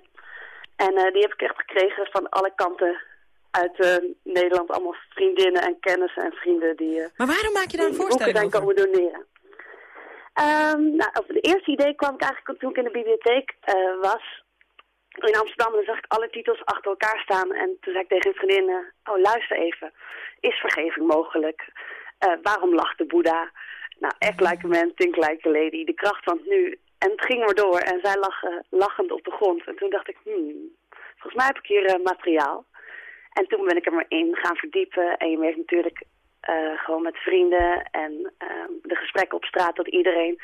En eh, die heb ik echt gekregen van alle kanten uit eh, Nederland. Allemaal vriendinnen en kennissen en vrienden die... eh, Maar waarom maak je daar een voorstelling zijn over? komen doneren. Ehm, nou, over de eerste idee kwam ik eigenlijk toen ik in de bibliotheek was. In Amsterdam dan zag ik alle titels achter elkaar staan. En toen zei ik tegen een vriendin, oh luister even. Is vergeving mogelijk? Eh, waarom lacht de Boeddha? Nou, act like a man, think like a lady. De kracht van nu. En het ging maar door. En zij lag lachend op de grond. En toen dacht ik, hmm, volgens mij heb ik hier eh, materiaal. En toen ben ik er maar in gaan verdiepen. En je merkt natuurlijk eh, gewoon met vrienden en ehm, de gesprekken op straat dat iedereen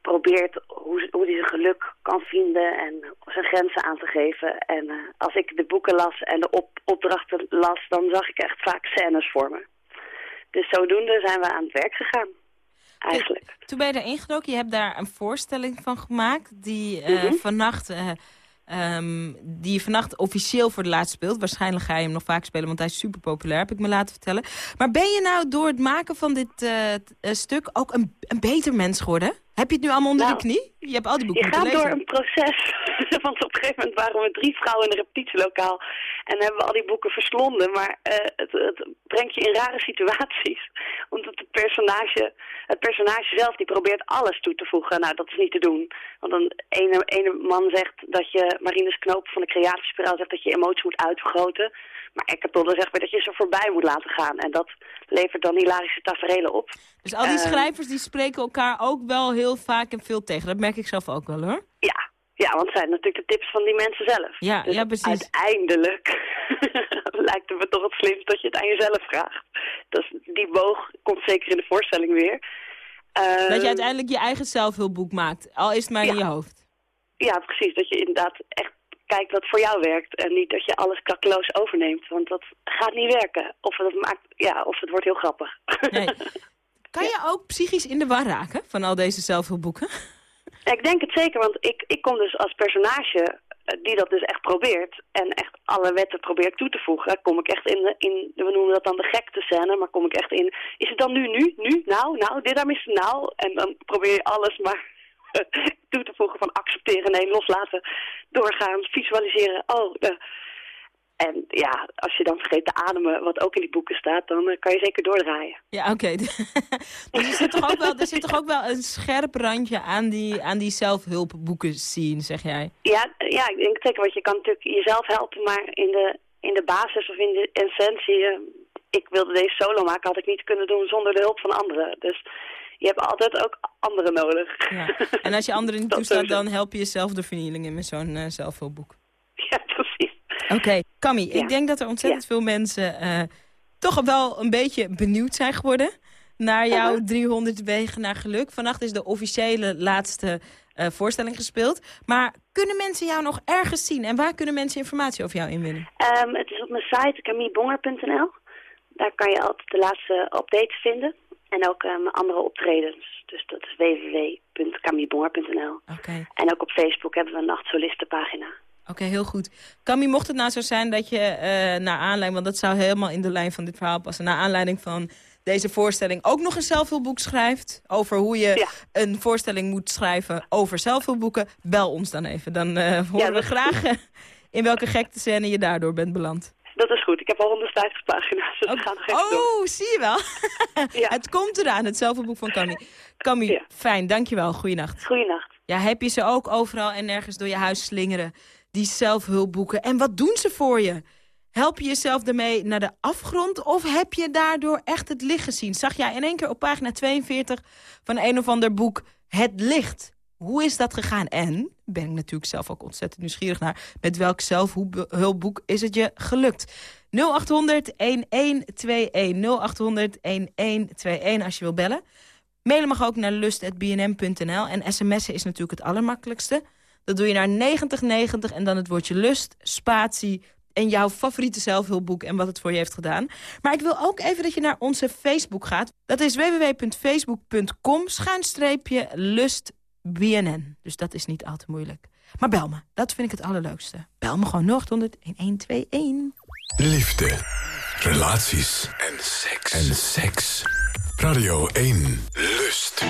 probeert hoe, hoe hij zijn geluk kan vinden en zijn grenzen aan te geven. En eh, als ik de boeken las en de op, opdrachten las, dan zag ik echt vaak scènes voor me. Dus zodoende zijn we aan het werk gegaan, eigenlijk. Toen ben je erin gedoken. Je hebt daar een voorstelling van gemaakt die eh, Mhm. vannacht... eh, ehm, die je vannacht officieel voor de laatst speelt. Waarschijnlijk ga je hem nog vaak spelen, want hij is super populair, heb ik me laten vertellen. Maar ben je nou door het maken van dit eh, stuk ook een, een beter mens geworden? Heb je het nu allemaal onder Nou, de knie? Je hebt al die boeken Je gaat door een proces. Want op een gegeven moment waren we drie vrouwen in een repetitielokaal. En hebben we al die boeken verslonden. Maar eh, het, het brengt je in rare situaties. Omdat het personage, het personage zelf die probeert alles toe te voegen. Nou, dat is niet te doen. Want een ene, ene man zegt dat je, Marinus Knoop van de Creatiespiraal zegt dat je emoties moet uitvergroten. Maar Eckhart Tolle zegt weer dat je ze voorbij moet laten gaan. En dat levert dan hilarische tafereelen op. Dus al die Eh, schrijvers die spreken elkaar ook wel heel vaak en veel tegen. Dat merk ik zelf ook wel hoor. Ja, ja, want het zijn natuurlijk de tips van die mensen zelf. Ja, Dus ja precies. Uiteindelijk lijkt het me toch het slimst dat je het aan jezelf vraagt. Dus die boog komt zeker in de voorstelling weer. Dat Ehm, je uiteindelijk je eigen zelfhulpboek maakt. Al is het maar in je hoofd. Ja, precies. Dat je inderdaad echt kijkt wat voor jou werkt. En niet dat je alles klakkeloos overneemt. Want dat gaat niet werken. Of het, maakt, ja, of het wordt heel grappig. Nee. Kan je ook psychisch in de war raken van al deze zelfhulpboeken? Ik denk het zeker, want ik, ik kom dus als personage eh, die dat dus echt probeert en echt alle wetten probeert toe te voegen, kom ik echt in, de, in we noemen dat dan de gekte scène, maar kom ik echt in, is het dan nu, nu, nu, nou, nou, dit daar is nou, en dan probeer je alles maar toe te voegen van accepteren, nee, loslaten, doorgaan, visualiseren, oh, eh. En ja, als je dan vergeet te ademen, wat ook in die boeken staat, dan eh, kan je zeker doordraaien. Ja, oké. dus er zit, toch ook wel, er zit toch ook wel een scherp randje aan die, aan die zelfhulpboeken zien, zeg jij? Ja, ja, ik denk zeker, want je kan natuurlijk jezelf helpen, maar in de, in de basis of in de essentie, eh, ik wilde deze solo maken, had ik niet kunnen doen zonder de hulp van anderen. Dus je hebt altijd ook anderen nodig. Ja. En als je anderen niet toestaat, dan help je jezelf door vernielingen met zo'n eh, zelfhulpboek. Ja, precies. Oké, Cammy, Ja. ik denk dat er ontzettend veel mensen eh, toch wel een beetje benieuwd zijn geworden naar jouw 300 wegen naar geluk. Vannacht is de officiële laatste eh, voorstelling gespeeld. Maar kunnen mensen jou nog ergens zien? En waar kunnen mensen informatie over jou inwinnen? Ehm, het is op mijn site camillebonger.nl. Daar kan je altijd de laatste updates vinden. En ook eh, mijn andere optredens. Dus dat is www.camillebonger.nl. Oké. En ook op Facebook hebben we een nachtsolistenpagina. Oké, heel goed. Camille, mocht het nou zo zijn dat je eh naar aanleiding... want dat zou helemaal in de lijn van dit verhaal passen... naar aanleiding van deze voorstelling ook nog een zelfhulpboek schrijft... over hoe je een voorstelling moet schrijven over zelfhulpboeken... bel ons dan even. Dan eh, horen we graag eh, in welke gekte scène je daardoor bent beland. Dat is goed. Ik heb al 150 pagina's, dus gaan nog even door. Oh, zie je wel. Het komt eraan, het zelfhulpboek van Camille. Camille, fijn, dankjewel. Goeienacht. Goeienacht. Ja, heb je ze ook overal en nergens door je huis slingeren? Die zelfhulpboeken. En wat doen ze voor je? Help je jezelf ermee naar de afgrond of heb je daardoor echt het licht gezien? Zag jij in één keer op pagina 42 van een of ander boek het licht? Hoe is dat gegaan? En, ben ik natuurlijk zelf ook ontzettend nieuwsgierig naar... met welk zelfhulpboek is het je gelukt? 0800 1121 0800 1121 als je wil bellen. Mailen mag ook naar lust.bnm.nl. En sms'en is natuurlijk het allermakkelijkste. Dat doe je naar 9090 en dan het woordje lust, spatie... en jouw favoriete zelfhulpboek en wat het voor je heeft gedaan. Maar ik wil ook even dat je naar onze Facebook gaat. Dat is www.facebook.com schuinstreepje lustbnn. Dus dat is niet al te moeilijk. Maar bel me, dat vind ik het allerleukste. Bel me gewoon 0800 1121. Liefde, relaties en seks. En seks. Radio 1. Lust.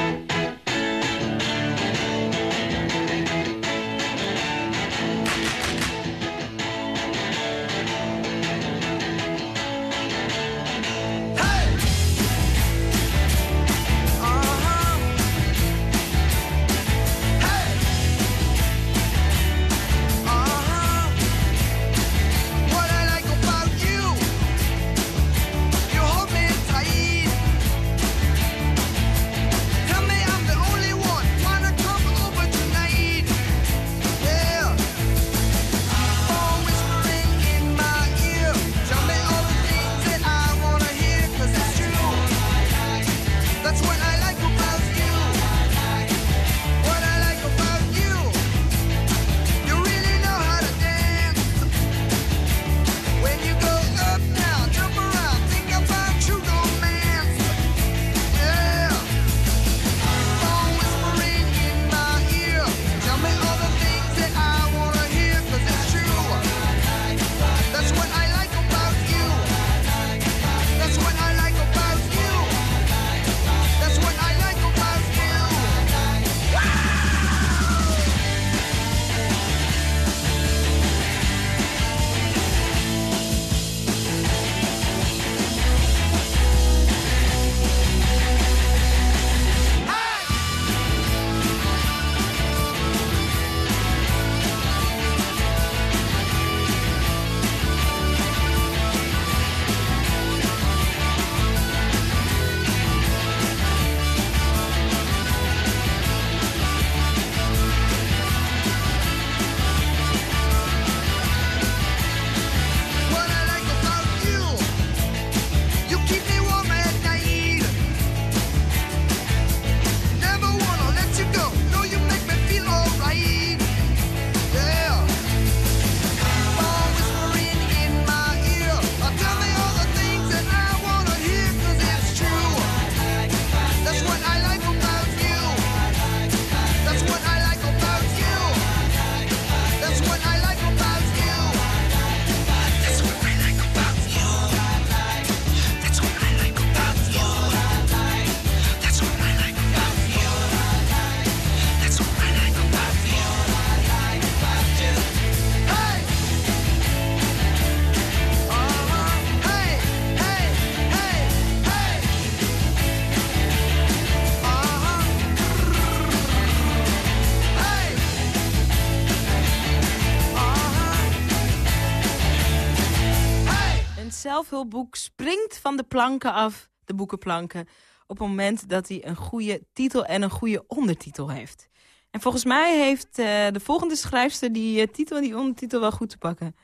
Zelfhulpboek springt van de planken af, de boekenplanken... op het moment dat hij een goede titel en een goede ondertitel heeft. En volgens mij heeft eh, de volgende schrijfster die eh, titel en die ondertitel wel goed te pakken.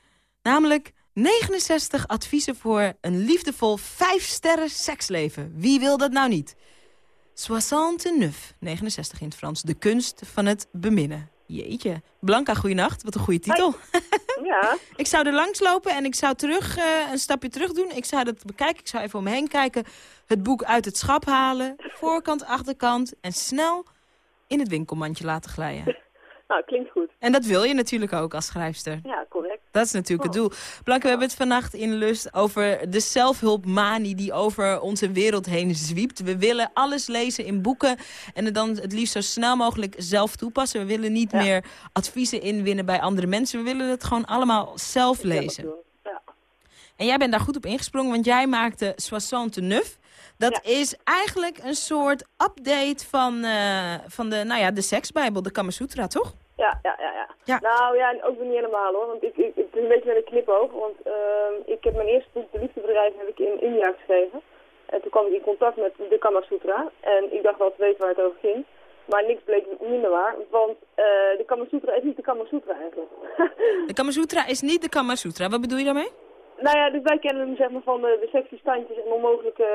Namelijk 69 adviezen voor een liefdevol 5 sterren seksleven. Wie wil dat nou niet? 69, 69 in het Frans. De kunst van het beminnen. Jeetje. Blanca, goeienacht. Wat een goede titel. Ja. ik zou er langs lopen en ik zou terug, eh, een stapje terug doen. Ik zou dat bekijken. Ik zou even om me heen kijken. Het boek uit het schap halen. Voorkant, achterkant. En snel in het winkelmandje laten glijden. Nou, klinkt goed. En dat wil je natuurlijk ook als schrijfster. Ja, correct. Dat is natuurlijk het doel. Blanke, we hebben het vannacht in Lust over de zelfhulpmanie die over onze wereld heen zwiept. We willen alles lezen in boeken en het dan het liefst zo snel mogelijk zelf toepassen. We willen niet meer adviezen inwinnen bij andere mensen. We willen het gewoon allemaal zelf lezen. En jij bent daar goed op ingesprongen, want jij maakte 69. Dat is eigenlijk een soort update van, eh, van de, nou ja, de seksbijbel, de Kama Sutra, toch? Ja, ja, ja, ja. Nou ja, en ook weer niet helemaal hoor. Want ik, ik, het is een beetje met een knipoog. Want ehm, ik heb mijn eerste boek, De Liefdebedrijf, heb ik in India geschreven. En toen kwam ik in contact met de Kama Sutra. En ik dacht wel te weten waar het over ging. Maar niks bleek minder waar. Want eh, de Kama Sutra is niet de Kama Sutra eigenlijk. De Kama Sutra is niet de Kama Sutra. Wat bedoel je daarmee? Nou ja, dus wij kennen hem zeg maar van de, de sexy standjes en onmogelijke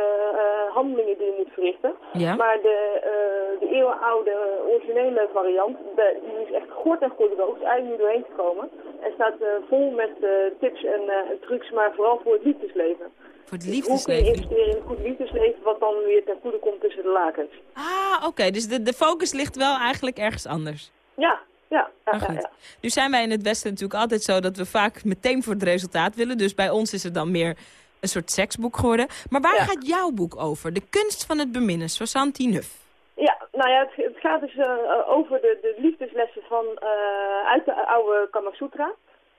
eh, handelingen die je moet verrichten. Ja. Maar de, eh, de eeuwenoude originele variant, de, die is echt kort en goed droog. is eigenlijk niet doorheen gekomen. En staat eh, vol met tips en, trucs, maar vooral voor het liefdesleven. Voor het Dus Hoe kun je liefdesleven. investeren in een goed liefdesleven, wat dan weer ten goede komt tussen de lakens. Ah, oké. Dus de, de focus ligt wel eigenlijk ergens anders. Ja, ja, ja, ja, ja. Nu zijn wij in het Westen natuurlijk altijd zo dat we vaak meteen voor het resultaat willen. Dus bij ons is het dan meer een soort seksboek geworden. Maar waar gaat jouw boek over? De kunst van het beminnen, Soixante Neuf. Ja, nou ja, het, het gaat dus eh, over de, de liefdeslessen van, eh, uit de oude Kama Sutra.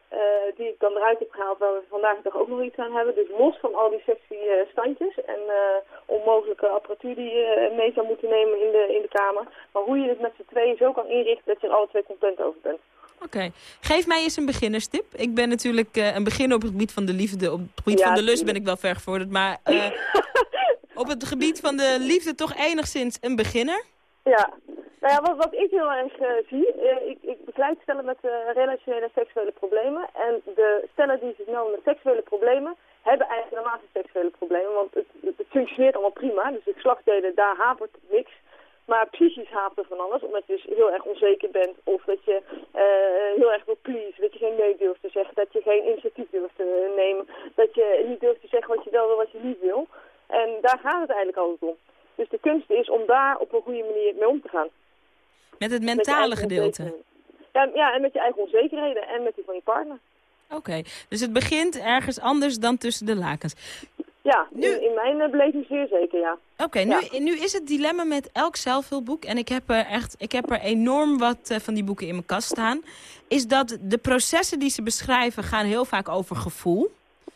Eh, die ik dan eruit heb gehaald, waar we vandaag toch ook nog iets aan hebben. Dus los van al die sexy eh, standjes en eh, onmogelijke apparatuur die je mee zou moeten nemen in de, in de kamer. Maar hoe je het met z'n tweeën zo kan inrichten dat je er alle twee content over bent. Oké. Geef mij eens een beginnerstip. Ik ben natuurlijk een beginner op het gebied van de liefde. Op het gebied Ja, van de lust ben ik wel ver gevorderd. Maar op het gebied van de liefde toch enigszins een beginner? Ja, nou ja, wat, wat ik heel erg eh, zie, eh, ik, ik begeleid stellen met eh, relationele en seksuele problemen. En de stellen die zich met seksuele problemen, hebben eigenlijk geen seksuele problemen. Want het, het, functioneert allemaal prima. Dus de geslachtsdelen, daar hapert niks. Maar psychisch hapert er van alles, omdat je dus heel erg onzeker bent. Of dat je heel erg wil pleasen, dat je geen nee durft te zeggen. Dat je geen initiatief durft te nemen. Dat je niet durft te zeggen wat je wel wil, wat je niet wil. En daar gaat het eigenlijk altijd om. Dus de kunst is om daar op een goede manier mee om te gaan. Met het mentale gedeelte. Ja, ja, en met je eigen onzekerheden en met die van je partner. Oké, dus het begint ergens anders dan tussen de lakens. Ja, in, in mijn eh, beleving zeer zeker, ja. Oké, nu, nu is het dilemma met elk zelfhulpboek... en ik heb er echt ik heb er enorm wat eh, van die boeken in mijn kast staan... is dat de processen die ze beschrijven gaan heel vaak over gevoel.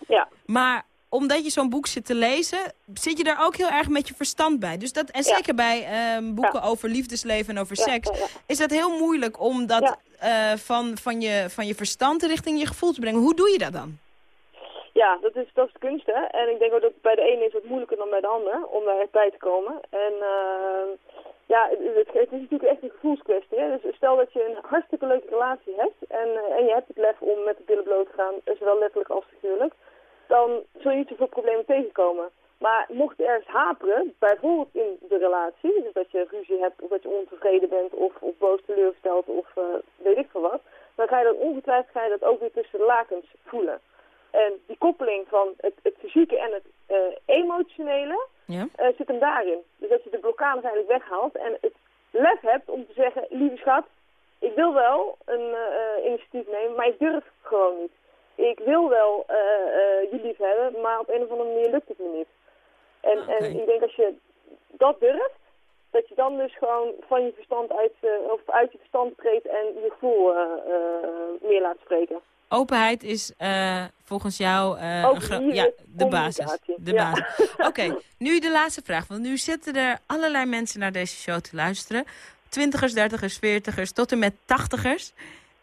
Ja. Maar omdat je zo'n boek zit te lezen... zit je daar ook heel erg met je verstand bij. Dus dat, en zeker bij ehm, boeken over liefdesleven en over Ja, seks... is dat heel moeilijk om dat eh, van, van, je, van je verstand richting je gevoel te brengen. Hoe doe je dat dan? Ja, dat is, dat is de kunst, hè. En ik denk ook dat bij de ene is het moeilijker dan bij de ander, om daar echt bij te komen. En eh, ja, het, is natuurlijk echt een gevoelskwestie, hè. Dus stel dat je een hartstikke leuke relatie hebt en, eh, en je hebt het lef om met de billen bloot te gaan, zowel letterlijk als figuurlijk, dan zul je niet zoveel problemen tegenkomen. Maar mocht er ergens haperen, bijvoorbeeld in de relatie, dus dat je ruzie hebt of dat je ontevreden bent of, of boos teleurgesteld of eh, weet ik veel wat, dan ga je dat ongetwijfeld ga je dat ook weer tussen de lakens voelen. En die koppeling van het, het fysieke en het eh, emotionele Ja. eh, zit hem daarin. Dus dat je de blokkades eigenlijk weghaalt en het lef hebt om te zeggen, lieve schat, ik wil wel een initiatief nemen, maar ik durf gewoon niet. Ik wil wel eh, eh, je lief hebben, maar op een of andere manier lukt het me niet. En, en ik denk als je dat durft, dat je dan dus gewoon van je verstand uit, eh, of uit je verstand treedt en je gevoel meer laat spreken. Openheid is volgens jou een ja, de basis. De Ja. basis. Oké, nu de laatste vraag. Want nu zitten er allerlei mensen naar deze show te luisteren. Twintigers, dertigers, veertigers tot en met tachtigers.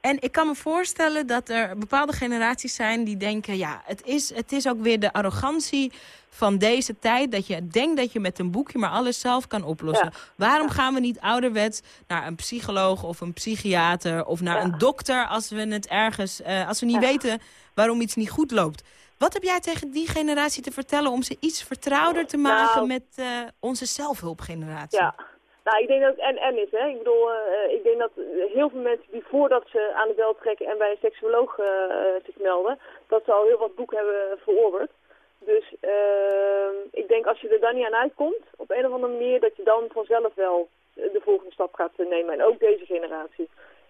En ik kan me voorstellen dat er bepaalde generaties zijn die denken... ja, het is, het is ook weer de arrogantie van deze tijd... dat je denkt dat je met een boekje maar alles zelf kan oplossen. Waarom gaan we niet ouderwets naar een psycholoog of een psychiater... of naar een dokter als we het ergens... eh, als we niet weten waarom iets niet goed loopt? Wat heb jij tegen die generatie te vertellen... om ze iets vertrouwder te maken Nou. met eh, onze zelfhulpgeneratie? Ja. Nou, ik denk dat het en-en is, hè. Ik bedoel, eh, ik denk dat heel veel mensen die voordat ze aan de bel trekken en bij een seksuoloog eh, zich melden, dat ze al heel wat boeken hebben verorberd. Dus eh, ik denk als je er dan niet aan uitkomt, op een of andere manier, dat je dan vanzelf wel de volgende stap gaat eh, nemen. En ook deze generatie.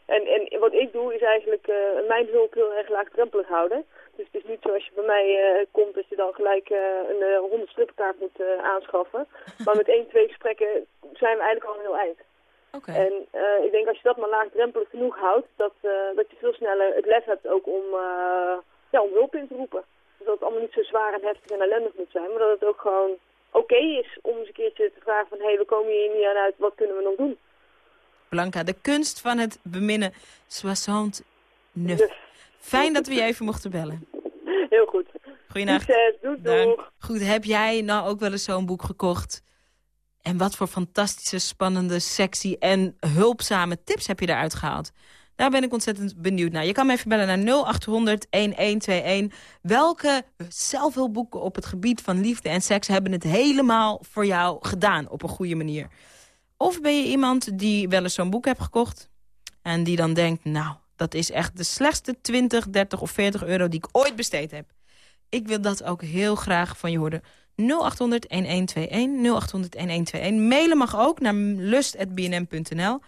En, en wat ik doe is eigenlijk eh, mijn hulp heel erg laagdrempelig houden. Dus het is niet zo als je bij mij eh, komt dat je dan gelijk eh, een honderd strippenkaart moet aanschaffen. Maar met één, twee gesprekken zijn we eigenlijk al een heel eind. En eh, ik denk als je dat maar laagdrempelig genoeg houdt, dat, dat je veel sneller het lef hebt ook om, ja, om hulp in te roepen. Dus dat het allemaal niet zo zwaar en heftig en ellendig moet zijn, maar dat het ook gewoon oké is om eens een keertje te vragen van hé, hey, we komen hier niet aan uit, wat kunnen we nog doen? Blanca, de kunst van het beminnen. Soixante neuf. Fijn dat we je even mochten bellen. Heel goed. Goeienacht. Doei. Goed, heb jij nou ook wel eens zo'n boek gekocht? En wat voor fantastische, spannende, sexy en hulpzame tips heb je eruit gehaald? Daar ben ik ontzettend benieuwd naar. Je kan me even bellen naar 0800-1121. Welke zelfhulpboeken op het gebied van liefde en seks... hebben het helemaal voor jou gedaan op een goede manier? Of ben je iemand die wel eens zo'n boek hebt gekocht... en die dan denkt, nou, dat is echt de slechtste 20, 30 of 40 euro... die ik ooit besteed heb. Ik wil dat ook heel graag van je horen. 0800-1121, 0800-1121. Mailen mag ook naar lust.bnm.nl.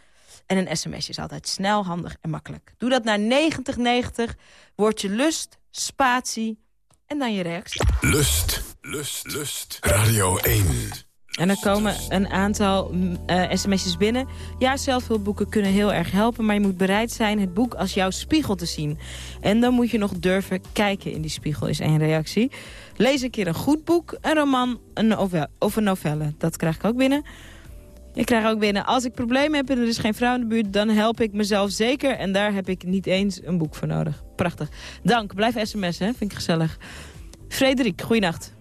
En een sms'je is altijd snel, handig en makkelijk. Doe dat naar 9090, woordje lust, spatie en dan je reactie. Lust, lust, lust. Radio 1. En er komen een aantal eh, sms'jes binnen. Ja, zelfhulpboeken kunnen heel erg helpen... maar je moet bereid zijn het boek als jouw spiegel te zien. En dan moet je nog durven kijken in die spiegel, is één reactie. Lees een keer een goed boek, een roman een of een novelle. Dat krijg ik ook binnen. Ik krijg ook binnen, als ik problemen heb en er is geen vrouw in de buurt... dan help ik mezelf zeker en daar heb ik niet eens een boek voor nodig. Prachtig. Dank, blijf sms'en, hè? vind ik gezellig. Frederik, goeienacht.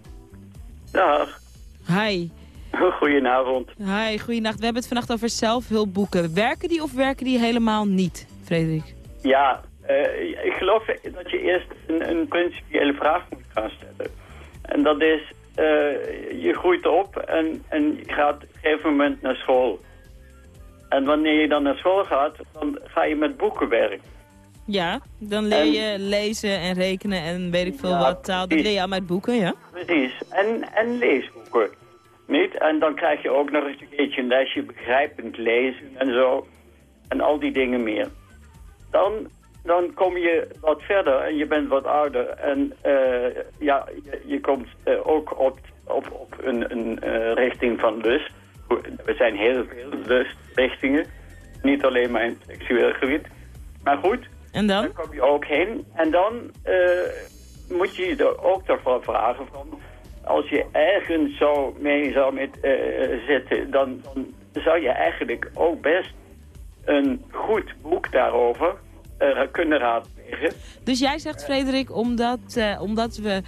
Dag. Hi. Goedenavond. Hi, goeienacht. We hebben het vannacht over zelfhulpboeken. Werken die of werken die helemaal niet, Frederik? Ja, eh, ik geloof dat je eerst een, een principiële vraag moet gaan stellen. En dat is, eh, je groeit op en, en je gaat op een gegeven moment naar school. En wanneer je dan naar school gaat, dan ga je met boeken werken. Ja, dan leer je lezen en rekenen en weet ik veel wat taal. Dat leer je allemaal uit boeken, ja? Precies. En, en leesboeken. Niet? En dan krijg je ook nog eens een keertje een lesje begrijpend lezen en zo. En al die dingen meer. Dan, dan kom je wat verder en je bent wat ouder. En eh, ja, je, je komt eh, ook op, op, op een, een eh, richting van lust. Er zijn heel veel lustrichtingen. Niet alleen maar in het seksueel gebied. Maar goed, en dan? kom je ook heen. En dan moet je je er ook toch vragen van... als je ergens zo mee zou met, eh, zitten... Dan, dan zou je eigenlijk ook best een goed boek daarover eh, kunnen raadplegen. Dus jij zegt, Frederik, omdat, eh, omdat we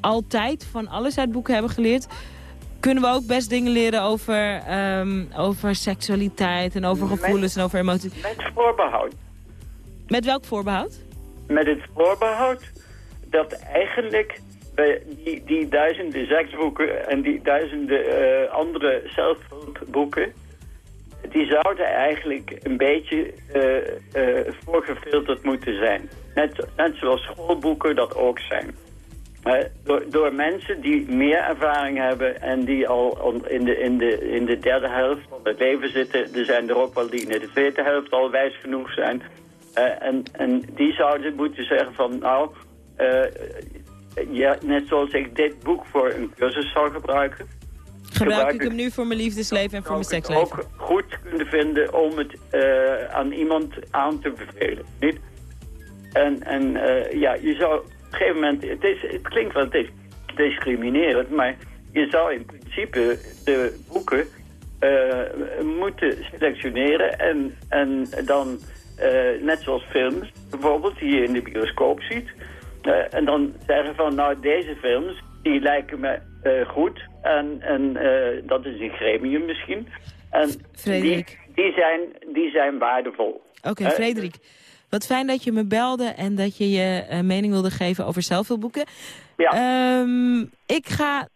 altijd van alles uit boeken hebben geleerd... kunnen we ook best dingen leren over, ehm, over seksualiteit en over gevoelens en over emoties. Met voorbehoud. Met welk voorbehoud? Met het voorbehoud dat eigenlijk die, die duizenden seksboeken en die duizenden eh, andere zelfhulpboeken, die zouden eigenlijk een beetje eh, eh, voorgefilterd moeten zijn. Net, net zoals schoolboeken dat ook zijn. Door, door mensen die meer ervaring hebben en die al in de, in, de, in de derde helft van het leven zitten. Er zijn er ook wel die in de tweede helft al wijs genoeg zijn. En, en die zouden moeten zeggen van nou, ja, net zoals ik dit boek voor een cursus zou gebruiken. Gebruik ik hem nu voor mijn liefdesleven en voor mijn seksleven? Ook goed kunnen vinden om het eh, aan iemand aan te bevelen. Niet? En, en eh, ja, je zou op een gegeven moment, het, is, het klinkt wel dis- discriminerend, maar je zou in principe de boeken eh, moeten selectioneren en, en dan net zoals films bijvoorbeeld, die je in de bioscoop ziet. Eh, en dan zeggen van, nou deze films, die lijken me eh, goed. En, en eh, dat is een gremium misschien. En die, Frederik. die, zijn, die zijn waardevol. Oké, Frederik. Wat fijn dat je me belde en dat je je mening wilde geven over zelfhulpboeken. Ja. Ehm, ik ga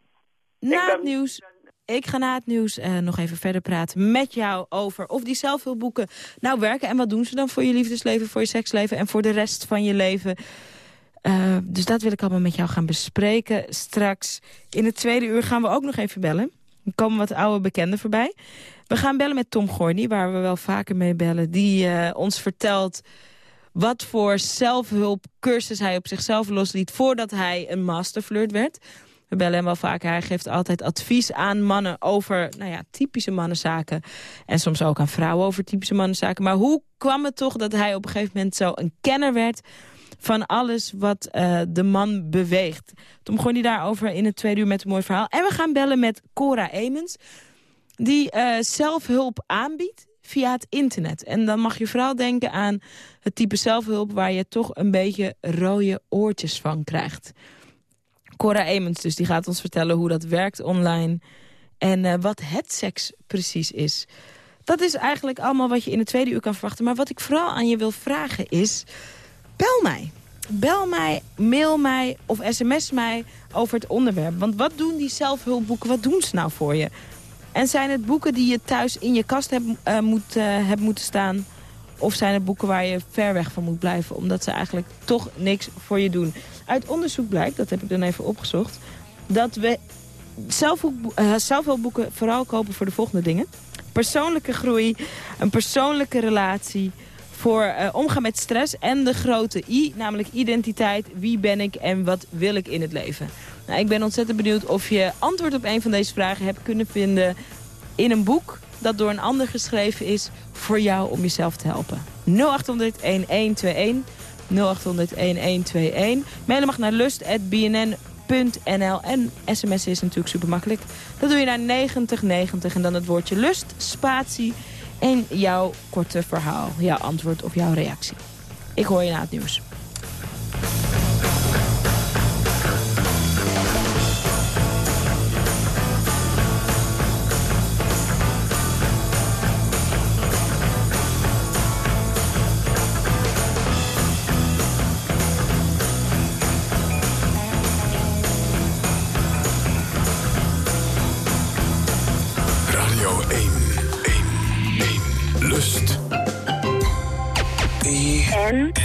na het nieuws... Ik ga na het nieuws nog even verder praten met jou over of die zelfhulpboeken nou werken. En wat doen ze dan voor je liefdesleven, voor je seksleven en voor de rest van je leven. Eh, dus dat wil ik allemaal met jou gaan bespreken straks. In het tweede uur gaan we ook nog even bellen. Er komen wat oude bekenden voorbij. We gaan bellen met Tom Gorny, waar we wel vaker mee bellen. Die eh, ons vertelt wat voor zelfhulpcursus hij op zichzelf losliet... voordat hij een masterflirt werd. We bellen hem wel vaker. Hij geeft altijd advies aan mannen over nou ja, typische mannenzaken. En soms ook aan vrouwen over typische mannenzaken. Maar hoe kwam het toch dat hij op een gegeven moment zo een kenner werd van alles wat eh, de man beweegt. Tom Gorny daarover in het tweede uur met een mooi verhaal. En we gaan bellen met Cora Emens, die eh, zelfhulp aanbiedt via het internet. En dan mag je vooral denken aan het type zelfhulp... waar je toch een beetje rode oortjes van krijgt. Cora Emens dus, die gaat ons vertellen hoe dat werkt online... en eh, wat het seks precies is. Dat is eigenlijk allemaal wat je in het tweede uur kan verwachten. Maar wat ik vooral aan je wil vragen is... bel mij. Bel mij, mail mij of sms mij over het onderwerp. Want wat doen die zelfhulpboeken, wat doen ze nou voor je? En zijn het boeken die je thuis in je kast hebt, eh, moet, eh, hebt moeten staan... of zijn het boeken waar je ver weg van moet blijven... omdat ze eigenlijk toch niks voor je doen? Uit onderzoek blijkt, dat heb ik dan even opgezocht... dat we eh, zelfhulpboeken vooral kopen voor de volgende dingen. Persoonlijke groei, een persoonlijke relatie... voor eh, omgaan met stress en de grote I, namelijk identiteit. Wie ben ik en wat wil ik in het leven? Nou, ik ben ontzettend benieuwd of je antwoord op een van deze vragen hebt kunnen vinden... in een boek dat door een ander geschreven is voor jou om jezelf te helpen. 0800-1121, 0800-1121. Mailen mag naar lust.bnn.nl en sms is natuurlijk super makkelijk. Dat doe je naar 9090 en dan het woordje lust, spatie en jouw korte verhaal, jouw antwoord of jouw reactie. Ik hoor je na het nieuws. 1. 1. Lust. En?